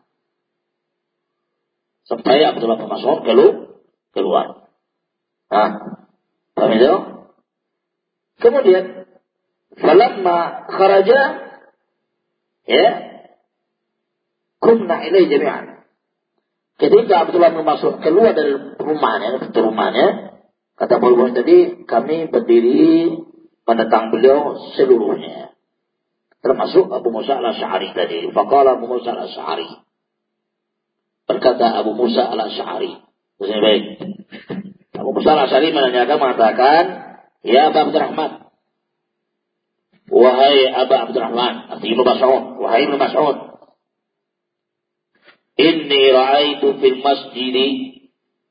Sampai Abdullah bin Mas'ud keluar. Nah, paham itu? Kemudian, falamma kharaja, ya, kumna ilai jami'an. Ketika Abdullah bin Mas'ud keluar dari rumahnya, dari rumahnya, kata Abu tadi, kami berdiri menentang beliau seluruhnya. Termasuk Abu Musa al-Sya'ari tadi. Faqala Abu Musa al-Sya'ari. Berkata Abu Musa. Ini baik. Abu Musa al-Ash'ari menanyakan mengatakan, Ya Abu Abdurrahman. Wahai Abu Abdurrahman. Artinya Mas'ud. Wahai Ibnu Mas'ud. Inni ra'aitu fil masjidi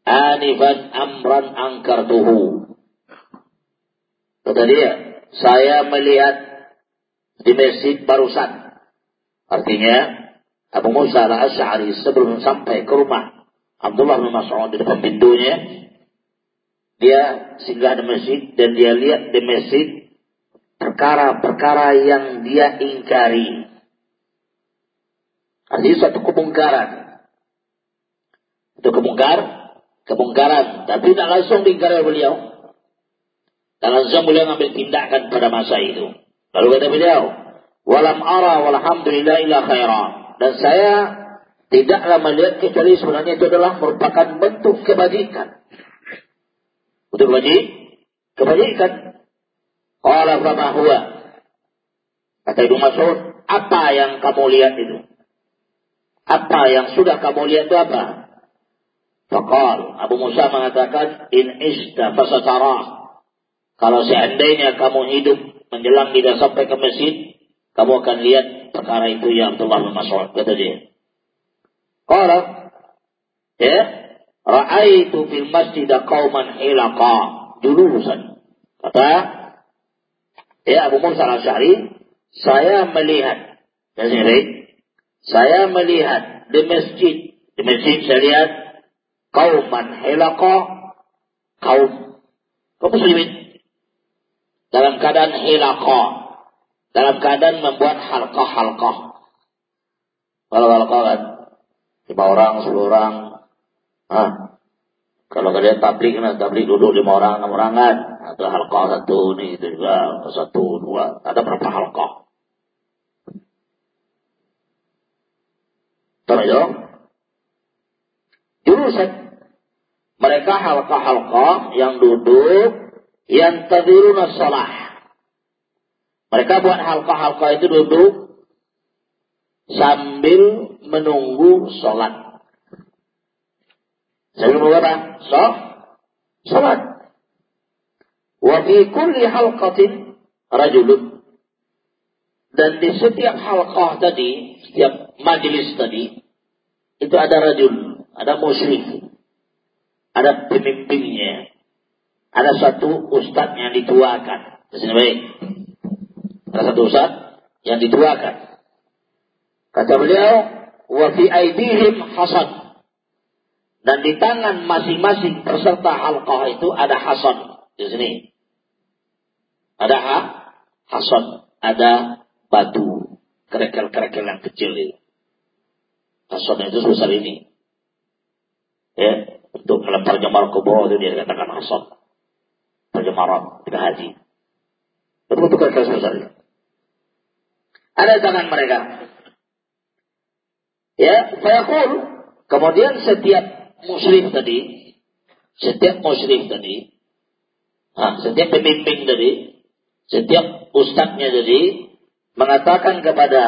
anifan amran angkartuhu. Kata dia, saya melihat di masjid barusan. Artinya, Abu Musa al-Ash'ari sebelum sampai ke rumah Abdullah bin Mas'ud di depan pintunya, dia singgah di masjid dan dia lihat di masjid perkara-perkara yang dia ingkari. Artinya suatu kemungkaran. Itu kemungkar, kemungkaran. Tapi tidak langsung diingkari beliau. Dan langsung beliau mengambil tindakan pada masa itu. Lalu kata beliau, Walam ara walhamdulillah ila khairan. Dan saya tidaklah melihat kecuali sebenarnya itu adalah merupakan bentuk kebajikan. Bentuk bagi kebajikan. Qala fama huwa. Kata Ibnu Mas'ud, apa yang kamu lihat itu? Apa yang sudah kamu lihat itu apa? Fakal Abu Musa mengatakan, in ista fasatara. Kalau seandainya kamu hidup menjelang tidak sampai ke masjid, kamu akan lihat perkara itu ya Abdullah bin Mas'ud kata dia. Qala ya ra'aitu fil masjid qauman hilaqa julusan. Kata ya Abu Musa al-Syari, saya melihat dan saya melihat di masjid, di masjid saya lihat kauman hilaqah kaum. Kaum muslimin? Dalam keadaan hilaqah dalam keadaan membuat halqah-halqah. Kalau halqah kan? Lima orang sepuluh orang. Ah kalau kalian tablik kan? Tablik duduk lima orang enam orang kan? Ada halqah satu ini itu juga satu dua. Ada berapa halqah Ya? Jurusan mereka halqa-halqa yang duduk yang tadiruna salah. Mereka buat halqa-halqa itu duduk sambil menunggu sholat. Sambil menunggu apa? So, sholat. Wa fi kulli halqatin rajulun. Dan di setiap halqah tadi, setiap majelis tadi, itu ada rajul, ada musyrik ada pemimpinnya. Ada satu ustadz yang dituakan. Di sini baik. Ada satu ustadz yang dituakan. Kata beliau, wa fi aidihim hasad. Dan di tangan masing-masing peserta halqah itu ada hasad di sini. Ada ha? hasad, ada batu, kerekel-kerekel yang kecil itu. Hasad itu sebesar ini. Ya, untuk melempar jamar ke bawah itu dia katakan hasad. Perjemaran tidak haji. Betul-betul kertas besar. Ada tangan mereka. Ya, fayaqul. Kemudian setiap muslim tadi, setiap muslim tadi, nah, setiap pemimpin tadi, setiap ustadznya tadi, mengatakan kepada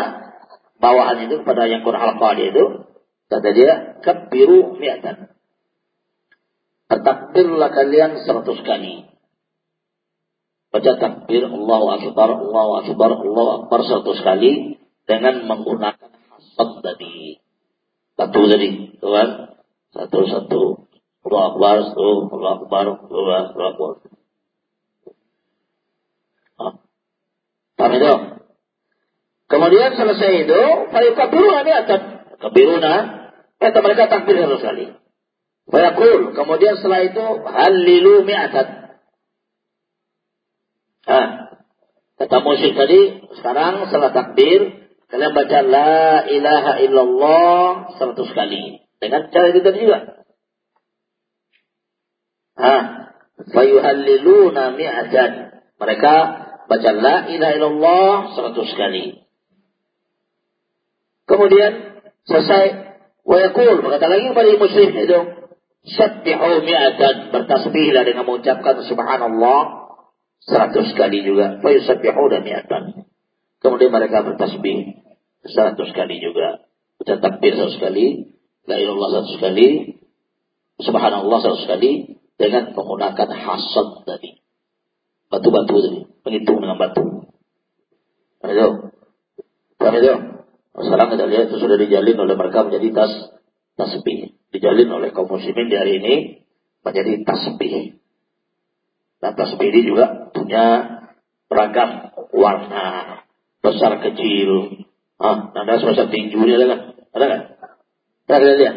bawahan itu, kepada yang kurang itu, kata dia, kabiru mi'atan. Bertakbirlah kalian seratus kali. Baca takbir Allahu Akbar, Allahu Akbar, Allahu Akbar seratus kali dengan menggunakan hasad tadi. Satu tadi, tuh kan? Satu-satu. Allahu Akbar, satu, Allahu Akbar, dua, Allahu Akbar. Paham itu? Kemudian selesai itu, fayukabiruna niatan. Kabiruna, kata mereka takbir seratus kali. Fayaqul, kemudian setelah itu halilu mi'atan. Ah, kata musyrik tadi, sekarang setelah takbir, kalian baca la ilaha illallah seratus kali. Dengan cara tadi juga. Ah, fayuhalliluna mi'atan. Mereka baca la ilaha illallah seratus kali. Kemudian selesai wa yaqul berkata lagi kepada musyrik itu Sabbihu mi'atan. Bertasbihlah dengan mengucapkan subhanallah. Seratus kali juga. Fa yusabbihu mi'atan. Kemudian mereka bertasbih. Seratus kali juga. Ucap takbir seratus kali. La ilallah seratus kali. Subhanallah seratus kali. Dengan menggunakan hasad tadi. Batu-batu tadi. Menghitung dengan batu. Itu. Paham itu? Sekarang kita lihat itu sudah dijalin oleh mereka menjadi tas tasbih dijalin oleh kaum muslimin di hari ini menjadi tasbih. Dan tasbih ini juga punya beragam warna, besar kecil. Ah, ada sebesar tinju ini ada kan? Ada kan? Saya lihat lihat.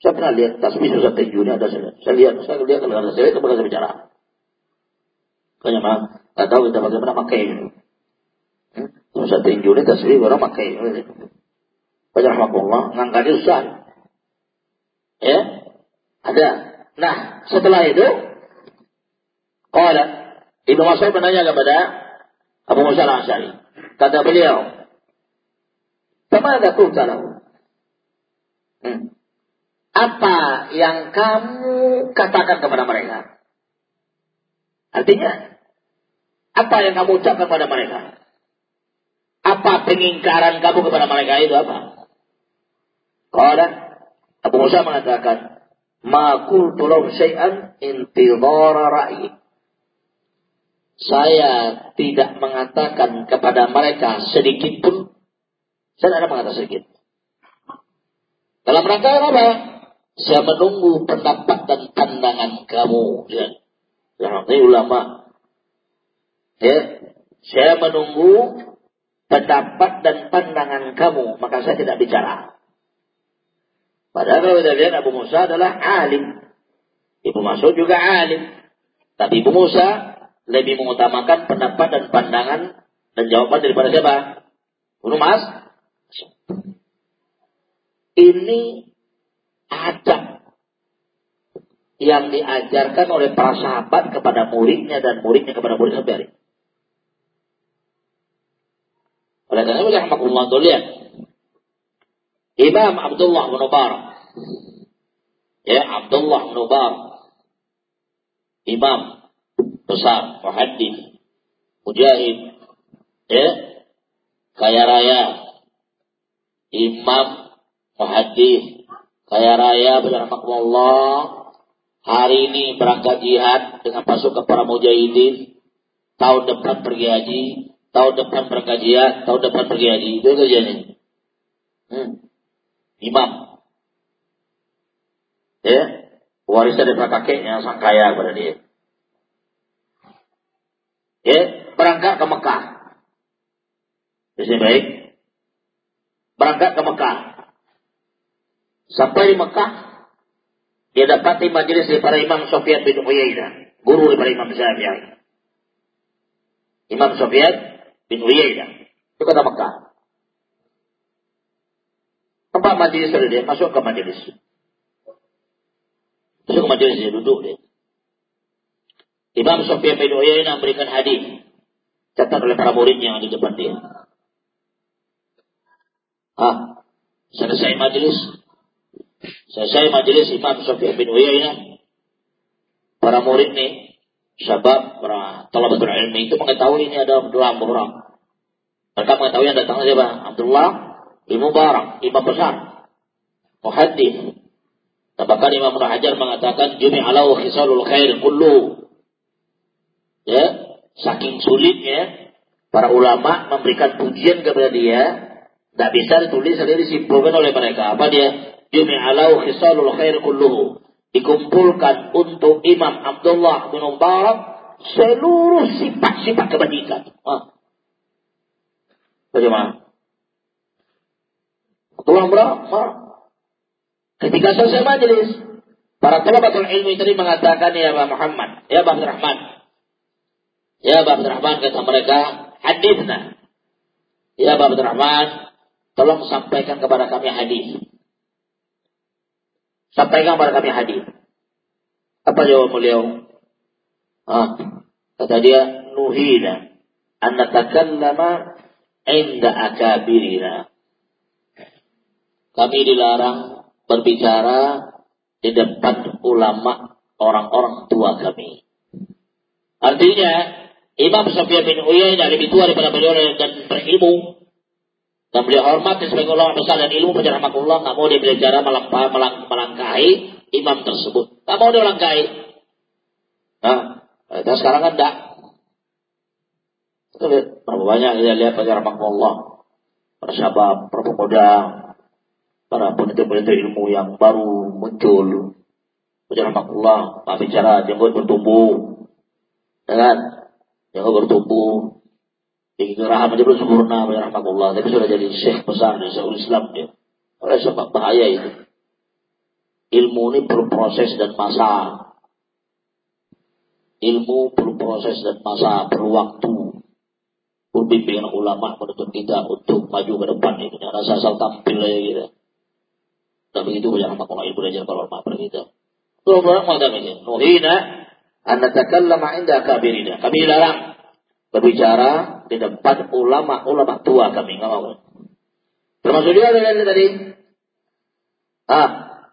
Saya pernah lihat tasbih sebesar tinju ini ada saya. Saya lihat, saya lihat kalau ada saya itu pernah saya bicara. Kayaknya mah, tak tahu kita bagaimana pakai. Hmm? Sebesar tinju ini tasbih orang pakai. Rahmatullah, ngangkatnya susah. Ya, ada. Nah, setelah itu, Qala, Ibnu Mas'ud menanya kepada Abu Musa al-Asy'ari. Kata beliau, "Kepada qulta Hmm. Apa yang kamu katakan kepada mereka? Artinya, apa yang kamu ucapkan kepada mereka? Apa pengingkaran kamu kepada mereka itu apa? Qala Abu Musa mengatakan, "Ma qultu lahum syai'an intidhara ra'yi." Saya tidak mengatakan kepada mereka sedikit pun. Saya tidak mengatakan sedikit. Dalam rangka apa? Saya menunggu pendapat dan pandangan kamu. Ya. Dalam ulama. Ya. Saya menunggu pendapat dan pandangan kamu. Maka saya tidak bicara. Padahal kalau kita lihat Abu Musa adalah alim. Ibu Mas'ud juga alim. Tapi Ibu Musa lebih mengutamakan pendapat dan pandangan dan jawaban daripada siapa? Ibnu Mas. Ini adab yang diajarkan oleh para sahabat kepada muridnya dan muridnya kepada murid sampai Oleh karena itu, rahmatullah lihat Imam Abdullah bin. Ya, Abdullah bin. Imam besar, muhaddis, mujahid, ya, kaya raya, imam, muhaddis, kaya raya, Allah, hari ini berangkat jihad dengan pasukan para mujahidin, tahun depan pergi haji, tahun depan berangkat jihad, tahun depan pergi haji, itu kerjanya. Hmm imam. Ya, warisan dari kakeknya sang kaya kepada dia. Ya, berangkat ke Mekah. Bisa baik. Berangkat ke Mekah. Sampai di Mekah, dia dapati majelis para imam Sofyan bin Uyainah, guru dari Imam Syafi'i. Imam Sofyan bin Uyainah. Itu kata Mekah. Tempat majelis ada dia, masuk ke majelis. Masuk ke majelis dia, duduk dia. Imam Sofyan bin Uyainah memberikan hadis catat oleh para murid yang di depan dia. Ah, selesai majelis. Selesai majelis Imam Sofyan bin Uyainah. Para murid nih, sahabat, para talabatul ilmi itu mengetahui ini ada dua orang. Mereka mengetahui yang datang siapa? Abdullah Ibnu Mubarak, imam besar, muhaddis. Bahkan Imam Ibnu Hajar mengatakan jumi'alau khisalul khair kullu. Ya, saking sulitnya para ulama memberikan pujian kepada dia, tidak bisa ditulis sendiri disimpulkan oleh mereka. Apa dia? Jumi'alau khisalul khair kullu. Dikumpulkan untuk Imam Abdullah bin Mubarak seluruh sifat-sifat kebajikan. Ah. Bagaimana? Pulang berapa? Ketika selesai majelis, para talabatul ilmi tadi mengatakan, ya Pak Muhammad, ya Pak Rahman, ya Pak Rahman kata mereka, hadisna. Ya Pak Rahman, tolong sampaikan kepada kami hadis. Sampaikan kepada kami hadis. Apa jawab beliau? Ah, kata dia, nuhina an natakallama inda akabirina. Kami dilarang berbicara di depan ulama orang-orang tua kami. Artinya, Imam Sofyan bin Uyainah lebih tua daripada beliau dan berilmu. Dan beliau hormat sebagai ulama besar dan ilmu Allah nggak mau dia berbicara melang, melang, melangkahi imam tersebut. Nggak mau dia melangkahi. Nah, kita sekarang kan enggak. Kita lihat berapa banyak kita lihat Allah. Para sahabat, para pemuda, para peneliti-peneliti ilmu yang baru muncul. Allah, Pak bicara jenggot bertumbuh. Ya kan? Jenggot bertumbuh. Tinggi geraham aja belum sempurna, Allah. Tapi sudah jadi syekh besar di Syekhul Islam dia. Oleh sebab bahaya itu. Ilmu ini perlu proses dan masa. Ilmu perlu proses dan masa, perlu waktu. Pembimbingan ulama menuntut kita untuk maju ke depan ini. Jangan asal tampil aja gitu. Tapi itu yang Allah ibu belajar kalau maaf kita. Terus orang mengatakan ini, nuhina an natakallama inda kabirina. Kami larang berbicara di depan ulama-ulama tua kami nggak mau. Termasuk juga dengan tadi. Ah,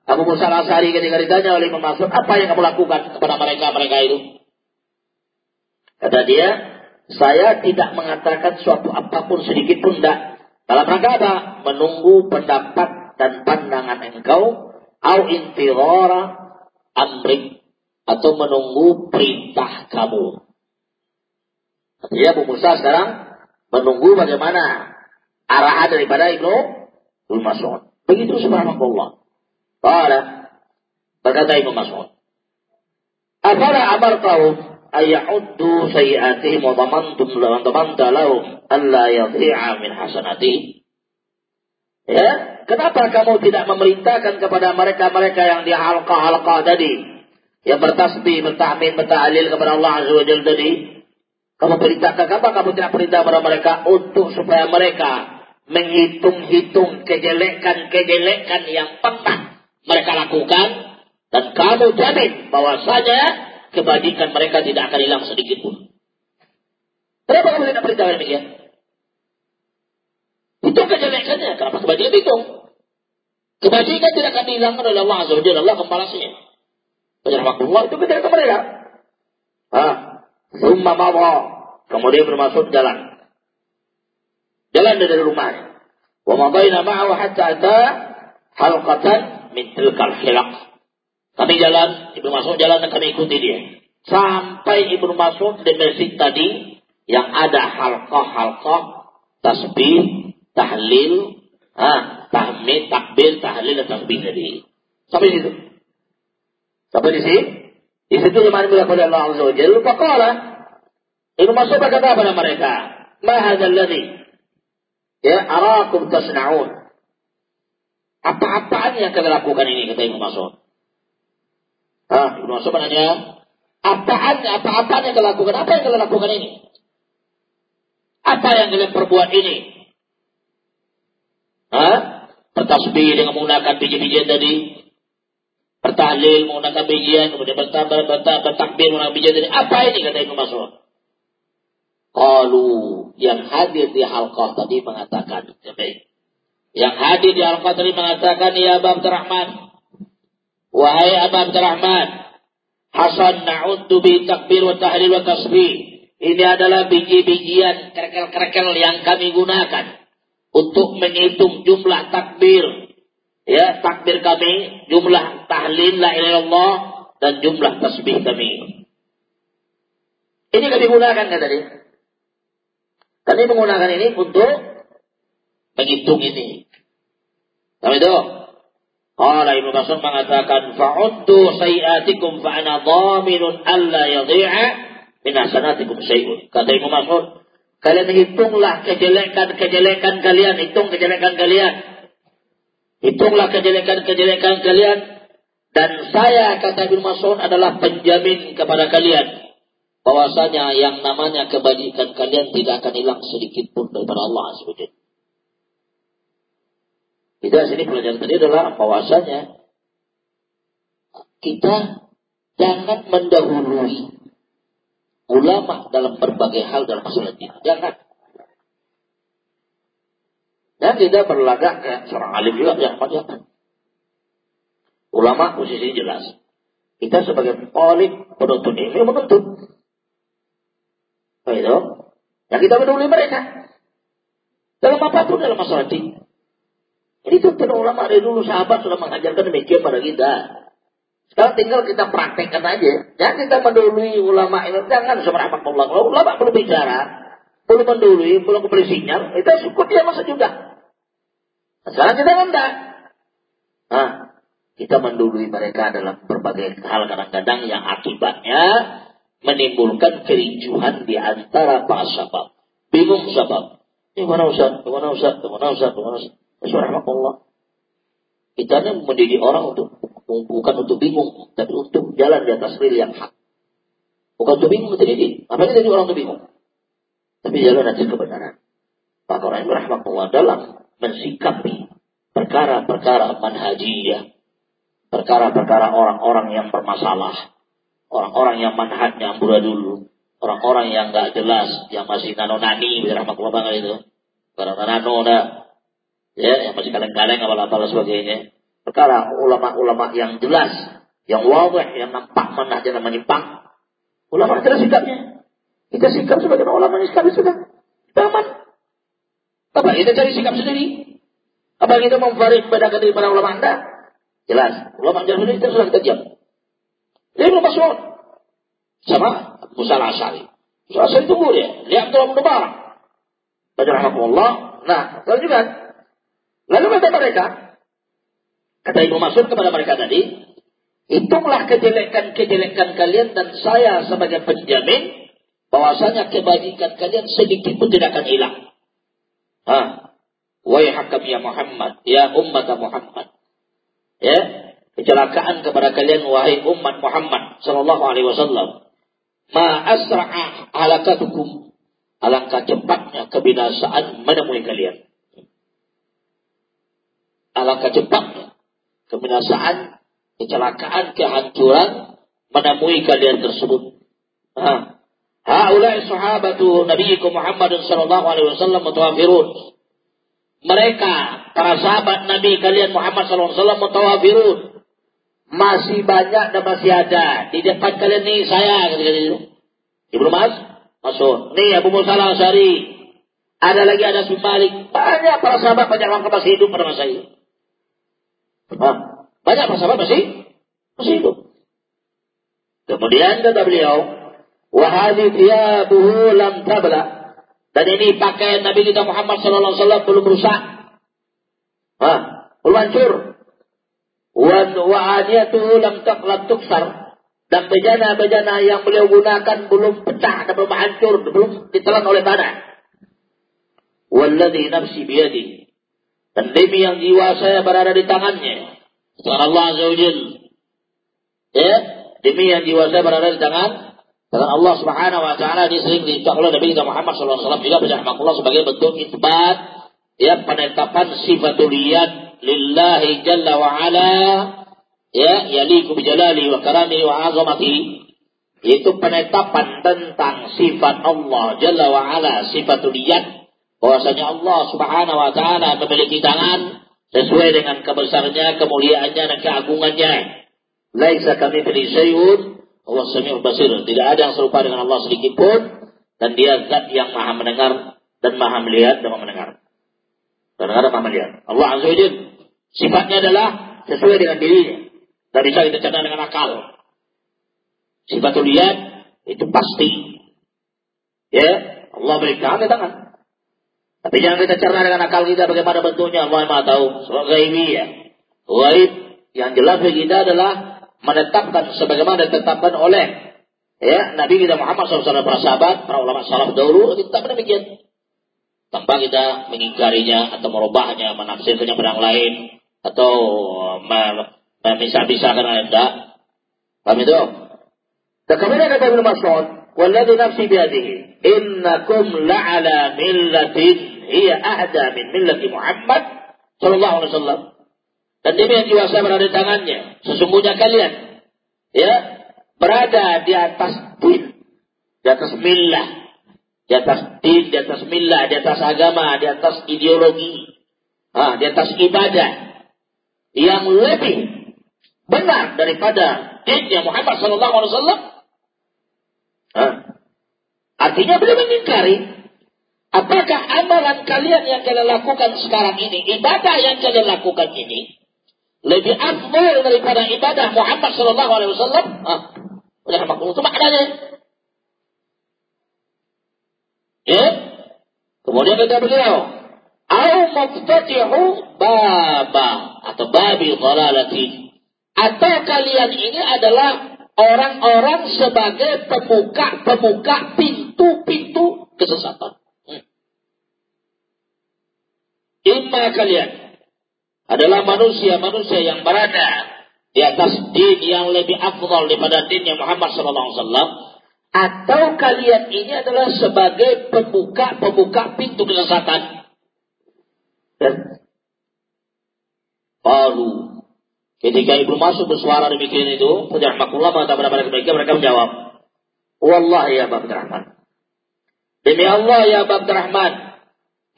Abu Musa al-Asari ketika ditanya oleh Imam Masud, apa yang kamu lakukan kepada mereka-mereka itu? Kata dia, saya tidak mengatakan suatu apa pun sedikit pun tidak. Dalam rangka apa? Menunggu pendapat dan pandangan engkau au intirara amrik atau menunggu perintah kamu. Artinya Abu Musa sekarang menunggu bagaimana arahan daripada Ibnu Ibnu Mas'ud. Begitu subhanallah. Qala berkata Ibnu Mas'ud. Afala amartahum ayyuddu sayiatihim wa dhamantum lahum alla yadhi'a min hasanatihim Ya, kenapa kamu tidak memerintahkan kepada mereka-mereka yang di halqa-halqa tadi, yang bertasbih, bertahmid, bertahlil kepada Allah Azza wa Jalla tadi? Kamu perintahkan apa? Kamu tidak perintah kepada mereka untuk supaya mereka menghitung-hitung kejelekan-kejelekan yang pernah mereka lakukan dan kamu jamin bahwasanya kebajikan mereka tidak akan hilang sedikit pun. Kenapa kamu tidak perintahkan demikian? Itu kejelekannya. Kenapa kebajikan itu? Kebajikan tidak akan dihilangkan oleh Allah Azza wa Jalla. Allah akan balasnya. Allah itu kejelekan mereka. Ah, Summa mawa. Kemudian bermasuk jalan. Jalan dari rumahnya. Wa madaina ma'ahu hatta ata halqatan min tilkal hilaq. Kami jalan, Ibnu Mas'ud jalan dan kami ikuti dia. Sampai Ibnu Mas'ud di masjid tadi yang ada halqah-halqah tasbih tahlil, ah, tahmid, takbir, tahlil dan tasbih tadi. Sampai situ. Sampai di sini. Di situ di mana bila pada Allah Azza wa Jalla. Faqala. Ibnu Mas'ud berkata kepada mereka. Ma hadzal ladzi ya arakum tasna'un. Apa-apaan yang kalian lakukan ini kata Ibnu Mas'ud. Ah, Ibnu Mas'ud bertanya, apaan apa-apaan yang kalian lakukan? Apa yang kalian lakukan ini? Apa yang kalian perbuat ini? Hah? Bertasbih dengan menggunakan biji-bijian tadi. Bertahlil menggunakan bijian. Kemudian bertambah, bertakbir menggunakan bijian tadi. Apa ini kata Ibnu Mas'ud? Qalu yang hadir di halqah tadi mengatakan. Yang hadir di halqah tadi mengatakan, Ya Abu Abdurrahman. Wahai Abu Abdurrahman. Hasan na'uddu bi takbir wa tahlil wa tasbih. Ini adalah biji-bijian kerkel-kerkel yang kami gunakan untuk menghitung jumlah takbir. Ya takbir kami jumlah tahlil la ilaha dan jumlah tasbih kami. Ini kami gunakan kan tadi kami menggunakan ini untuk menghitung ini. Kami itu? Qala Ibnu Mas'ud mengatakan fa'uddu sayiatikum fa ana dhaminun alla yadhi'a min hasanatikum. Kata Ibnu Mas'ud, Kalian hitunglah kejelekan-kejelekan kalian. Hitung kejelekan kalian. Hitunglah kejelekan-kejelekan kalian. Dan saya, kata Ibn Mas'ud, adalah penjamin kepada kalian. Bahwasanya yang namanya kebajikan kalian tidak akan hilang sedikit pun daripada Allah SWT. Kita sini pelajaran tadi adalah bahwasanya kita jangan mendahului ulama dalam berbagai hal dalam masalah ini. Jangan. Dan kita berlagak ke seorang alim juga yang jangan. Ulama posisi jelas. Kita sebagai polik penuntut ilmu menuntut. Nah, itu. Yang kita peduli mereka. Dalam apa pun dalam masalah ini. Ini tuntun ulama dari dulu sahabat sudah mengajarkan demikian pada kita. Sekarang tinggal kita praktekkan aja. Jangan kita mendului ulama ini. Jangan subhanallah. Kalau ulama belum bicara, belum mendului, belum kembali sinyal, kita syukur dia masa juga. Sekarang kita enggak. Nah, kita mendului mereka dalam berbagai hal kadang-kadang yang akibatnya menimbulkan kericuhan di antara para sahabat. Bingung sahabat. Ini mana Ustaz? Mana Ustaz? Mana Ustaz? Mana Ustaz? Subhanallah. Kita ini mendidik orang untuk bukan untuk bingung, tapi untuk jalan di atas rel yang hak. Bukan untuk bingung, ini. Apa jadi orang untuk bingung? Tapi jalan atas kebenaran. Maka orang yang dalam mensikapi perkara-perkara manhajiyah, perkara-perkara orang-orang yang bermasalah, orang-orang yang manhajnya dulu, orang-orang yang gak jelas, yang masih nano-nani, berahmatullah banget itu. Karena nano dah, ya, yang masih kaleng-kaleng, apa-apa sebagainya perkara ulama-ulama yang jelas, yang wawah, yang nampak mana jangan menyimpang. Ulama jelas sikapnya. Kita sikap sebagai ulama ini sekali sudah. Aman. Apa kita cari sikap sendiri? Apa kita memfarid bedakan dari para ulama anda? Jelas. Ulama jelas kita sudah kita diam. Dia belum masuk. Sama Musa al-Asari. Musa al-Asari tunggu dia. Lihat dalam Mubarak. Baca. Nah, lanjutkan. Lalu kata mereka, Kata Ibu Masud kepada mereka tadi, hitunglah kejelekan-kejelekan kalian dan saya sebagai penjamin bahwasanya kebajikan kalian sedikit pun tidak akan hilang. Ha. Wahai hakam ya Muhammad, ya umat Muhammad. Ya, kecelakaan kepada kalian wahai umat Muhammad sallallahu alaihi wasallam. Ma asra'a halakatukum. Alangkah cepatnya kebinasaan menemui kalian. Alangkah cepatnya kebinasaan, kecelakaan, kehancuran menemui kalian tersebut. Ha. Haulai sahabatu Nabiikum Muhammad sallallahu alaihi wasallam mutawafirun. Mereka para sahabat Nabi kalian Muhammad SAW mutawafirun. Masih banyak dan masih ada. Di depan kalian nih saya kata gitu Ibnu Mas masuk. Nih Abu Musa al ada lagi ada Malik. Banyak para sahabat banyak orang masih hidup pada masa itu Hah? banyak para sahabat masih masih hidup kemudian kata beliau wahadi thiyabuhu lam tabla dan ini pakaian Nabi kita Muhammad Sallallahu Alaihi Wasallam belum rusak. Hah, belum hancur. Wan wa'aniyatuhu lam taqlat tuksar. Dan bejana-bejana yang beliau gunakan belum pecah dan belum hancur, belum ditelan oleh tanah. Walladhi nafsi biyadi. Dan demi yang jiwa saya berada di tangannya. Tuhan Allah Azza wa Ya, demi yang jiwa saya berada di tangan dengan Allah Subhanahu wa taala ini sering diucap oleh Nabi Muhammad SAW juga Allah sebagai bentuk isbat ya penetapan sifatul yad lillahi jalla wa ala ya yaliku bijalali wa karami wa azamati. Yaitu penetapan tentang sifat Allah jalla wa ala sifatul yad bahwasanya Allah Subhanahu wa taala memiliki tangan sesuai dengan kebesarannya, kemuliaannya dan keagungannya. Laisa kami syai'un Allah Sami'ul Basir. Tidak ada yang serupa dengan Allah sedikit pun. Dan dia zat yang maha mendengar dan maha melihat dan maha mendengar. Dan ada maha melihat. Allah Azza wa Sifatnya adalah sesuai dengan dirinya. Dan bisa cerna dengan akal. Sifatul lihat itu pasti. Ya, Allah berikan tangan. Tapi jangan kita cerna dengan akal kita bagaimana bentuknya. Allah yang tahu. Soal ya. Gaib yang jelas bagi kita adalah menetapkan sebagaimana ditetapkan oleh ya Nabi kita Muhammad SAW para sahabat, para ulama salaf dahulu ditetapkan demikian. Tanpa kita mengingkarinya atau merubahnya, menafsirkannya yang lain atau memisah-misahkan anda. Paham itu? Dan kemudian kata Ibn Mas'ud, "Walladhi nafsi biyadihi, innakum la'ala millatin hiya ahda min millati Muhammad sallallahu alaihi wasallam." Dan demi yang jiwa saya berada di tangannya. Sesungguhnya kalian ya berada di atas din, di atas milah, di atas din, di atas milah, di atas agama, di atas ideologi, ah, di atas ibadah yang lebih benar daripada dinnya Muhammad Sallallahu Alaihi Wasallam. Artinya beliau mengingkari apakah amalan kalian yang kalian lakukan sekarang ini, ibadah yang kalian lakukan ini, lebih afdal daripada ibadah Muhammad Shallallahu Alaihi Wasallam. Ah, udah itu maknanya. Ya. Kemudian kata beliau, au muftatihu baba atau babi dhalalati. Atau kalian ini adalah orang-orang sebagai pemuka-pemuka pintu-pintu kesesatan. Hmm. Kalian adalah manusia-manusia yang berada di atas din yang lebih afdal daripada dinnya Muhammad sallallahu alaihi wasallam atau kalian ini adalah sebagai pembuka-pembuka pintu kesesatan. Dan ketika ibu masuk bersuara demikian itu, Rahmatullah mengatakan kepada mereka, mereka menjawab, Wallahi ya Abu Rahman. Demi Allah ya Abu Rahman,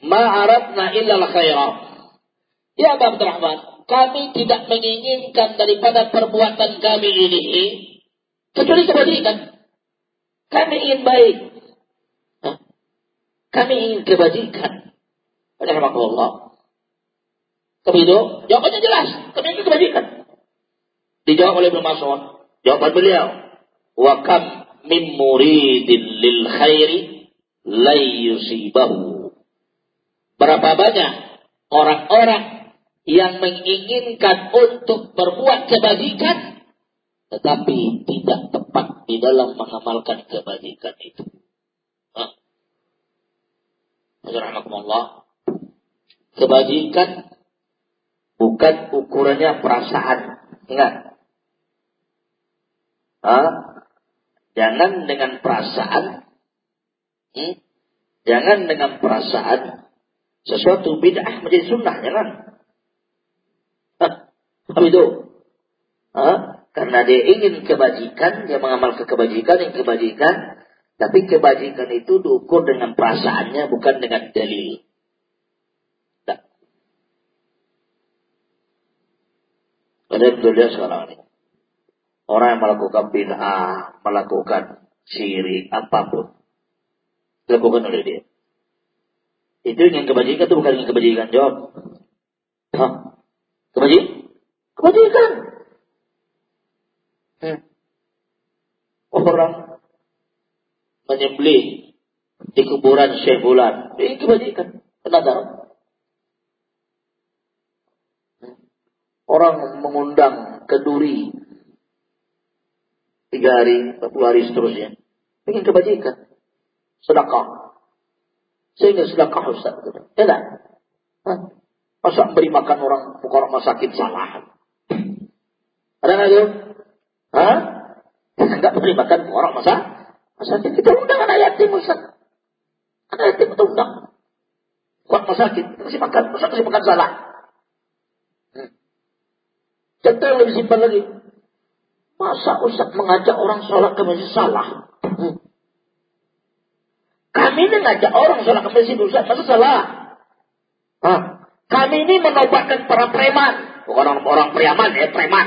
ma aradna illa al-khairah. Ya Abang Rahman, kami tidak menginginkan daripada perbuatan kami ini kecuali kebajikan. Kami ingin baik. Kami ingin kebajikan. Oleh Itu jawabannya jelas. Ingin kebajikan. Dijawab oleh Ibn Mas'ud. Jawaban beliau. Wa kam min muridin lil khairi lay yusibahu. Berapa banyak orang-orang yang menginginkan untuk berbuat kebajikan tetapi tidak tepat di dalam mengamalkan kebajikan itu. Allah. Kebajikan bukan ukurannya perasaan. Ingat. Hah? Jangan dengan perasaan. Hmm? Jangan dengan perasaan sesuatu bid'ah menjadi sunnah, jangan. Apa itu? Hah? Karena dia ingin kebajikan, dia mengamalkan kebajikan yang kebajikan, tapi kebajikan itu diukur dengan perasaannya, bukan dengan dalil. Nah. Kalian lihat sekarang ini. Orang yang melakukan bid'ah, melakukan syirik, apa pun. Dilakukan oleh dia. Itu ingin kebajikan itu bukan ingin kebajikan. Jawab. Hah? Kebajikan? Kebajikan. Hmm. Orang menyembelih di kuburan Syekh Bulan. Ini kebajikan. Kenapa? Hmm. Mengundang keduri tiga hari, satu hari seterusnya. Ingin kebajikan. Sedekah. Sehingga sedekah Ustaz. Ya tak? Masa beri makan orang orang sakit salah. Ada nggak itu? Hah? (laughs) Enggak beri makan orang masa masa. Kita undang anak yatim Ustaz. Anak yatim kita undang. Kuat sakit. Kasih makan. Masa kasih makan salah. Yang lebih simpel lagi. Masa Ustaz mengajak orang sholat ke masjid salah? Hmm. Kami ini ngajak orang sholat ke masjid Ustaz, masa salah? Hah? Kami ini menobatkan para preman. Bukan orang, orang preman ya, preman.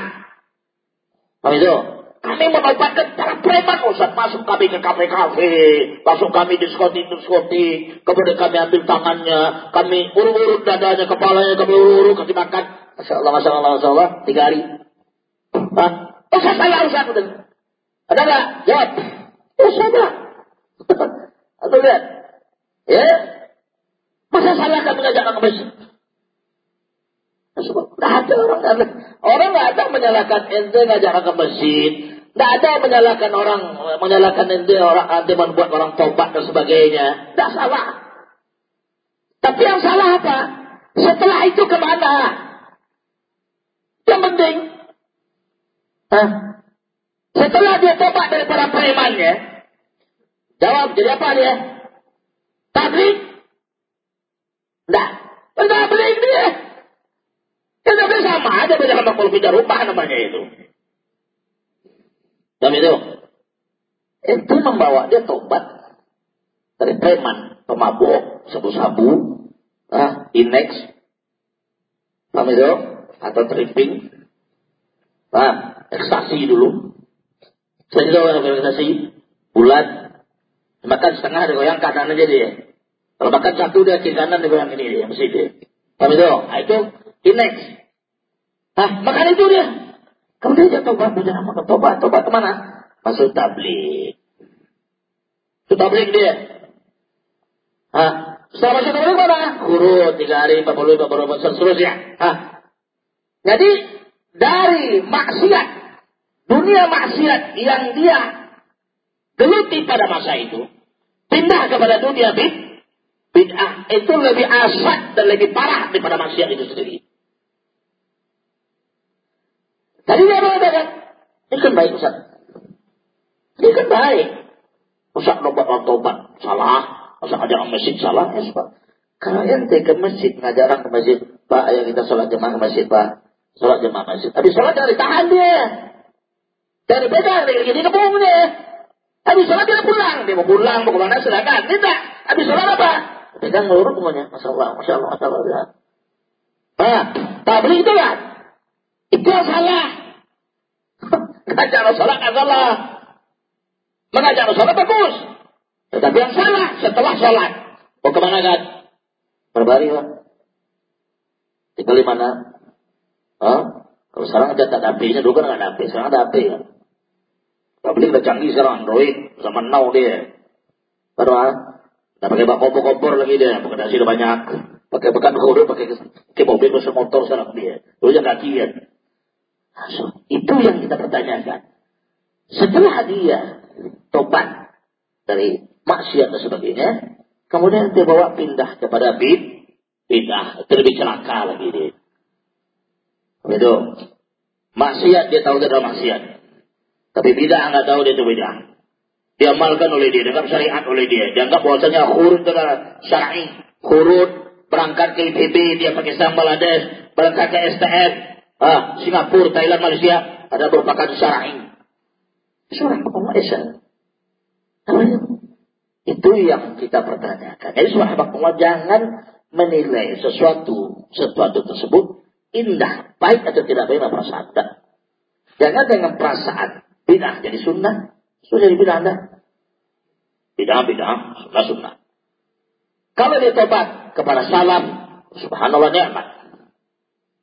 Kami itu? Kami menobatkan para preman Ustaz. Masuk kami ke kafe-kafe. Masuk kami diskotik-diskotik. Kemudian kami ambil tangannya. Kami urut-urut dadanya, kepalanya, kami urut-urut, kasih makan. Masya Allah, Masya Allah, Masya Allah. Tiga hari. Hah? Masa salah Ustaz? Ada nggak? Jawab. Ya salah. (laughs) Atau lihat. Ya. Masa salah kan mengajak ke masjid? Tidak ada orang orang nggak ada menyalahkan ente ngajak ke masjid. Tidak ada menyalahkan orang menyalahkan ente orang ente membuat orang tobat dan sebagainya. Tidak salah. Tapi yang salah apa? Setelah itu ke mana? Yang penting Hah? Setelah dia tobat dari para premannya, jawab jadi apa dia? Tablik? Enggak. Tablik dia. Ya tapi sama aja beda sama kulfi rumah namanya itu. Dan itu. Itu membawa dia tobat dari preman, pemabuk, sabu-sabu, ah, inex, paham itu? Atau tripping, paham? ekstasi dulu. Juga orang ekstasi, bulat. Makan setengah ada goyang kanan aja dia. Kalau makan satu dia kiri kanan dia goyang ini dia, mesti dia. Tapi itu, nah, itu inex. Nah, makan itu dia. Kemudian dia tobat, dia nama tobat, tobat ke mana? Masuk tablik. Masuk tablik dia. Hah? Setelah masuk tablik mana? Kurut, tiga hari, empat puluh, empat puluh, seterusnya. Hah? Jadi, dari maksiat dunia maksiat yang dia geluti pada masa itu pindah kepada dunia bid bid'ah itu lebih asat dan lebih parah daripada maksiat itu sendiri. Tadi dia mengatakan, ini kan baik Ustaz. Ini kan baik. Ustaz lomba tobat salah. Ustaz ajaran masjid salah. Ya, Pak. Kalau ke masjid, ngajaran ke masjid, Pak, ayo kita sholat jemaah ke masjid, Pak. Sholat jemaah masjid. Tapi sholat dari tahan dia. Beda, dari jadi kebung dia. Habis sholat dia pulang. Dia mau pulang, mau ke mana silakan. Tidak. Habis sholat apa? Pegang melurut semuanya. Masya Allah, Masya Allah, Masya Allah. Nah, tablik itu kan? Itu yang salah. (laughs) Ngajar sholat kan salah. Mengajar sholat bagus. Tetapi yang salah setelah sholat. Mau ke mana kan? Berbari Pak. Tinggal di mana? Hah? Kalau sekarang aja ada HP-nya, dulu kan nggak ada HP, sekarang ada HP beli udah canggih sekarang, Android, zaman now dia. Baru ah, Nggak pakai bak kompor-kompor lagi dia, pakai nasi udah banyak. Pakai bekan kuda, pakai ke mobil, ke motor sekarang dia. Dulu yang kaki ya. So, itu yang kita pertanyakan. Setelah dia tobat dari maksiat dan sebagainya, kemudian dia bawa pindah kepada bid, bid'ah. Itu lebih celaka lagi dia. Begitu. Maksiat dia tahu dia adalah maksiat. Tapi bid'ah nggak tahu dia itu bid'ah. Diamalkan oleh dia, dianggap syariat oleh dia. Dianggap bahwasanya khurud itu adalah syar'i. Khurud berangkat ke IPB, dia pakai Bangladesh, berangkat ke STM, ah, Singapura, Thailand, Malaysia, ada merupakan syar'i. Surah Malaysia. Itu yang kita pertanyakan. Jadi Allah jangan menilai sesuatu sesuatu tersebut indah, baik atau tidak baik perasaan. Jangan dengan perasaan bidah jadi sunnah, sudah jadi bidah anda. Bidah, bidah, sunnah, sunnah. Kalau dia tobat kepada salam, subhanallah nikmat.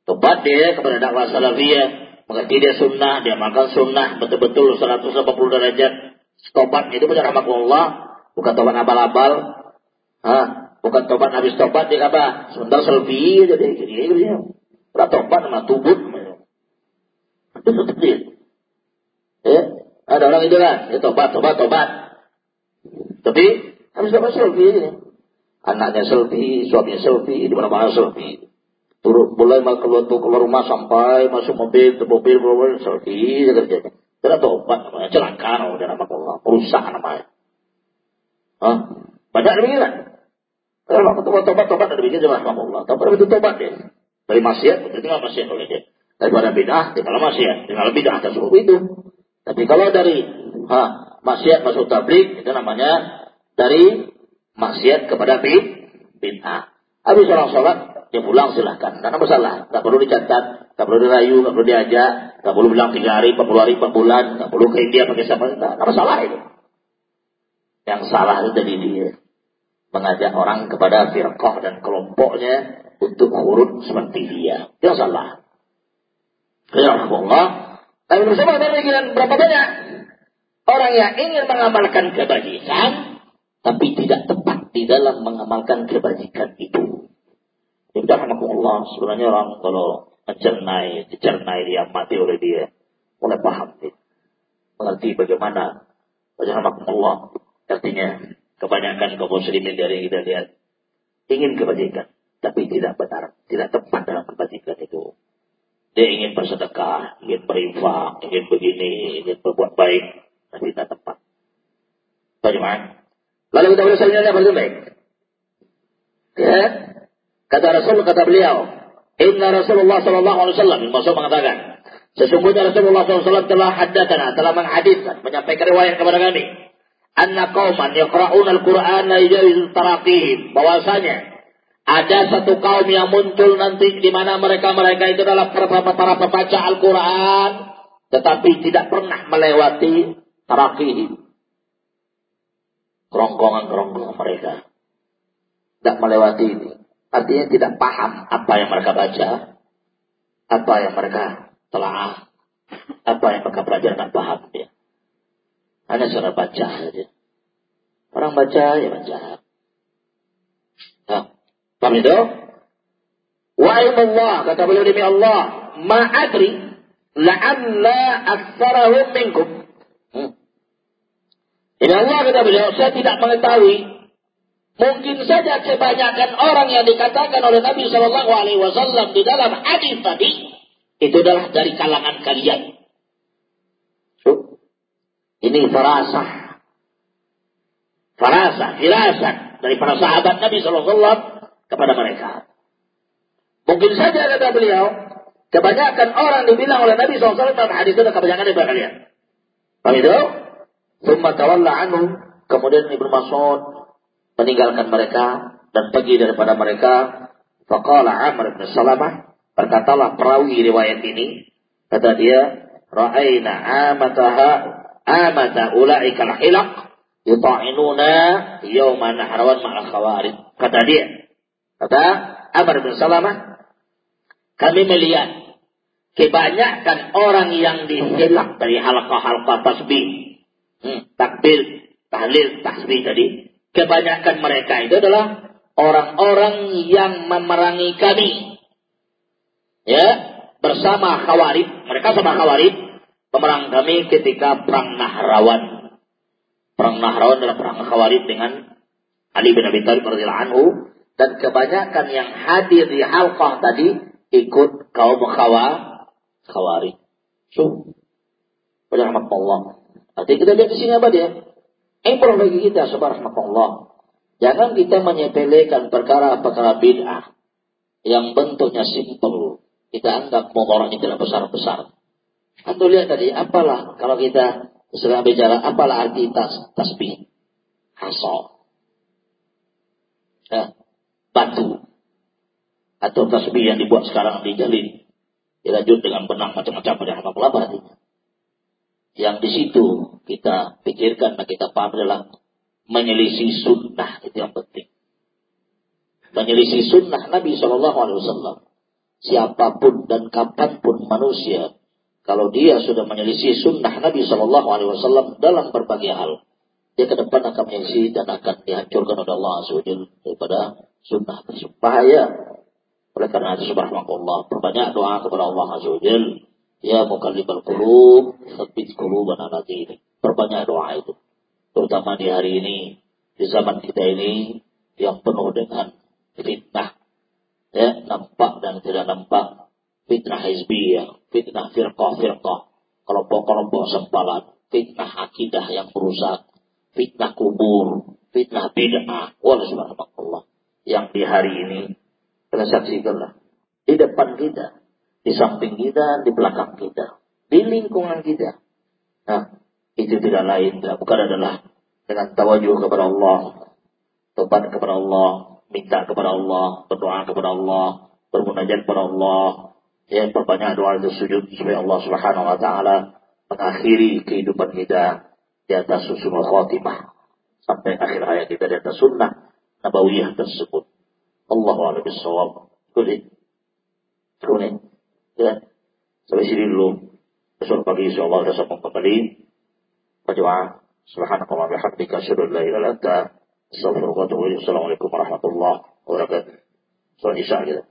Tobat dia kepada dakwah salafiyah, mengerti dia sunnah, dia makan sunnah, betul-betul 180 derajat. Tobat itu benar Allah, bukan tobat abal-abal. Bukan tobat habis tobat dia apa? Sebentar selfie jadi jadi dia. Udah tobat sama tubut. Itu itu. Ya, ada orang itu kan, ya tobat, tobat, tobat. Tapi habis tobat selfie ini. Anaknya selfie, suaminya selfie, di mana-mana selfie turun mulai mau keluar tuh keluar rumah sampai masuk mobil ke mobil mobil selfie kerjanya tidak tobat namanya celaka udah nama Allah perusak namanya Hah? banyak demikian kalau tobat tobat tobat ada jelas nama Allah tapi itu tobat ya dari maksiat berarti nggak maksiat oleh dia daripada bidah tinggal maksiat tinggal bidah atas itu tapi kalau dari ha, maksiat masuk tablik itu namanya dari maksiat kepada bid'ah habis orang sholat dia pulang silahkan. Ada masalah. Tidak perlu dicatat, tidak perlu dirayu, tidak perlu diajak, tidak perlu bilang tiga hari, empat puluh hari, empat bulan, tidak perlu ke India pakai siapa. Ada masalah itu. Yang salah itu dari dia. Mengajak orang kepada firqah dan kelompoknya untuk urut seperti dia. Yang salah. Ya Allah. Tapi bersama dengan berapa banyak orang yang ingin mengamalkan kebajikan, tapi tidak tepat di dalam mengamalkan kebajikan itu. Allah sebenarnya orang kalau mencernai, dicernai dia mati oleh dia, mulai paham dia. Mengerti bagaimana bagaimana Allah artinya kebanyakan kaum muslimin dari kita lihat ingin kebajikan, tapi tidak benar, tidak tepat dalam kebajikan itu. Dia ingin bersedekah, ingin berinfak, ingin begini, ingin berbuat baik, tapi tidak tepat. Bagaimana? Lalu kita boleh selanjutnya baik. Ya, Kata Rasul, kata beliau, Inna Rasulullah Sallallahu Alaihi Wasallam, Rasul mengatakan, sesungguhnya Rasulullah SAW telah hadatana, telah menghadiskan, menyampaikan riwayat kepada kami, anna qauman yaqra'un al-Qur'an la taraqihim, bahwasanya ada satu kaum yang muncul nanti di mana mereka-mereka itu adalah para, pembaca Al-Quran, tetapi tidak pernah melewati tarakihim. Kerongkongan-kerongkongan mereka. Tidak melewati ini. Artinya tidak paham apa yang mereka baca, apa yang mereka telah, apa yang mereka pelajari tidak paham dia. Hanya cara baca saja. Orang baca ya baca. Paham itu? Wa Allah kata beliau demi Allah, ma'adri la'alla aktsarahum minkum. Hmm. Ini Allah kata beliau, saya tidak mengetahui Mungkin saja kebanyakan orang yang dikatakan oleh Nabi Shallallahu Alaihi Wasallam di dalam hadis tadi itu adalah dari kalangan kalian. Ini farasah, farasah, firasat dari para sahabat Nabi Shallallahu Alaihi Wasallam kepada mereka. Mungkin saja kata beliau, kebanyakan orang dibilang oleh Nabi SAW dalam hadis itu kebanyakan dari kalian. Paham itu? Summa tawalla anhu. Kemudian Ibnu Mas'ud meninggalkan mereka dan pergi daripada mereka. Faqala Amr bin Salamah, berkatalah perawi riwayat ini, kata dia, Ra'ayna amataha amata ulaika al-hilaq yuta'inuna yawma nahrawan ma'al khawarij. Kata dia, kata Amr bin Salamah, kami melihat kebanyakan orang yang dihilak dari halqa-halqa tasbih, hmm, takbir, tahlil, tasbih tadi, kebanyakan mereka itu adalah orang-orang yang memerangi kami. Ya, bersama Khawarij, mereka sama Khawarij pemerang kami ketika perang Nahrawan. Perang Nahrawan adalah perang Khawarij dengan Ali bin Abi Thalib radhiyallahu anhu Dan kebanyakan yang hadir di halqah tadi ikut kaum khawa, khawari. So, Allah. Nanti kita lihat di sini apa dia? Ibrah bagi kita, subhanallah. Jangan kita menyepelekan perkara-perkara bid'ah yang bentuknya simpel. Kita anggap mudaratnya tidak besar-besar. Anda lihat tadi, apalah kalau kita sedang bicara, apalah arti tas, tasbih? Hasal. Ya, batu. Atau tasbih yang dibuat sekarang di jalin. Dilanjut dengan benang macam-macam pada apa artinya. Yang di situ kita pikirkan dan kita paham adalah menyelisih sunnah itu yang penting. Menyelisih sunnah Nabi Shallallahu Alaihi Wasallam. Siapa pun dan kapan pun manusia, kalau dia sudah menyelisih sunnah Nabi Shallallahu Alaihi Wasallam dalam berbagai hal, dia ke depan akan menyelisih dan akan dihancurkan oleh Allah Subhanahu daripada sunnah tersebut. Bahaya. Oleh karena itu subhanallah, perbanyak doa kepada Allah Azza Ya mukallibal qulub, tsabbit qulubana ala dinik. Perbanyak doa itu terutama di hari ini, di zaman kita ini yang penuh dengan fitnah, ya nampak dan tidak nampak, fitnah hizbiyah, fitnah firqah-firqah, kelompok-kelompok sempalan, fitnah akidah yang merusak, fitnah kubur, fitnah bid'ah, wala subhanallah. Yang di hari ini. Kita saksikanlah. Di depan kita, di samping kita, di belakang kita, di lingkungan kita. Nah, itu tidak lain, tidak bukan adalah dengan tawajuh kepada Allah, tobat kepada Allah, minta kepada Allah, berdoa kepada Allah, bermunajat kepada Allah, ya perbanyak doa itu sujud supaya Allah Subhanahu wa taala mengakhiri kehidupan kita di atas susunul khatimah. Sampai akhir hayat kita di atas sunnah nabawiyah tersebut. Allah a'lam bishawab. Kulit. Kulit. Ya. Sampai sini dulu. Besok pagi insyaallah kita sambung kembali berdoa subhanakallah bihamdika asyhadu an la ilaha illa anta astaghfiruka wa atubu ilaik assalamualaikum warahmatullahi wabarakatuh. Soal isya kita.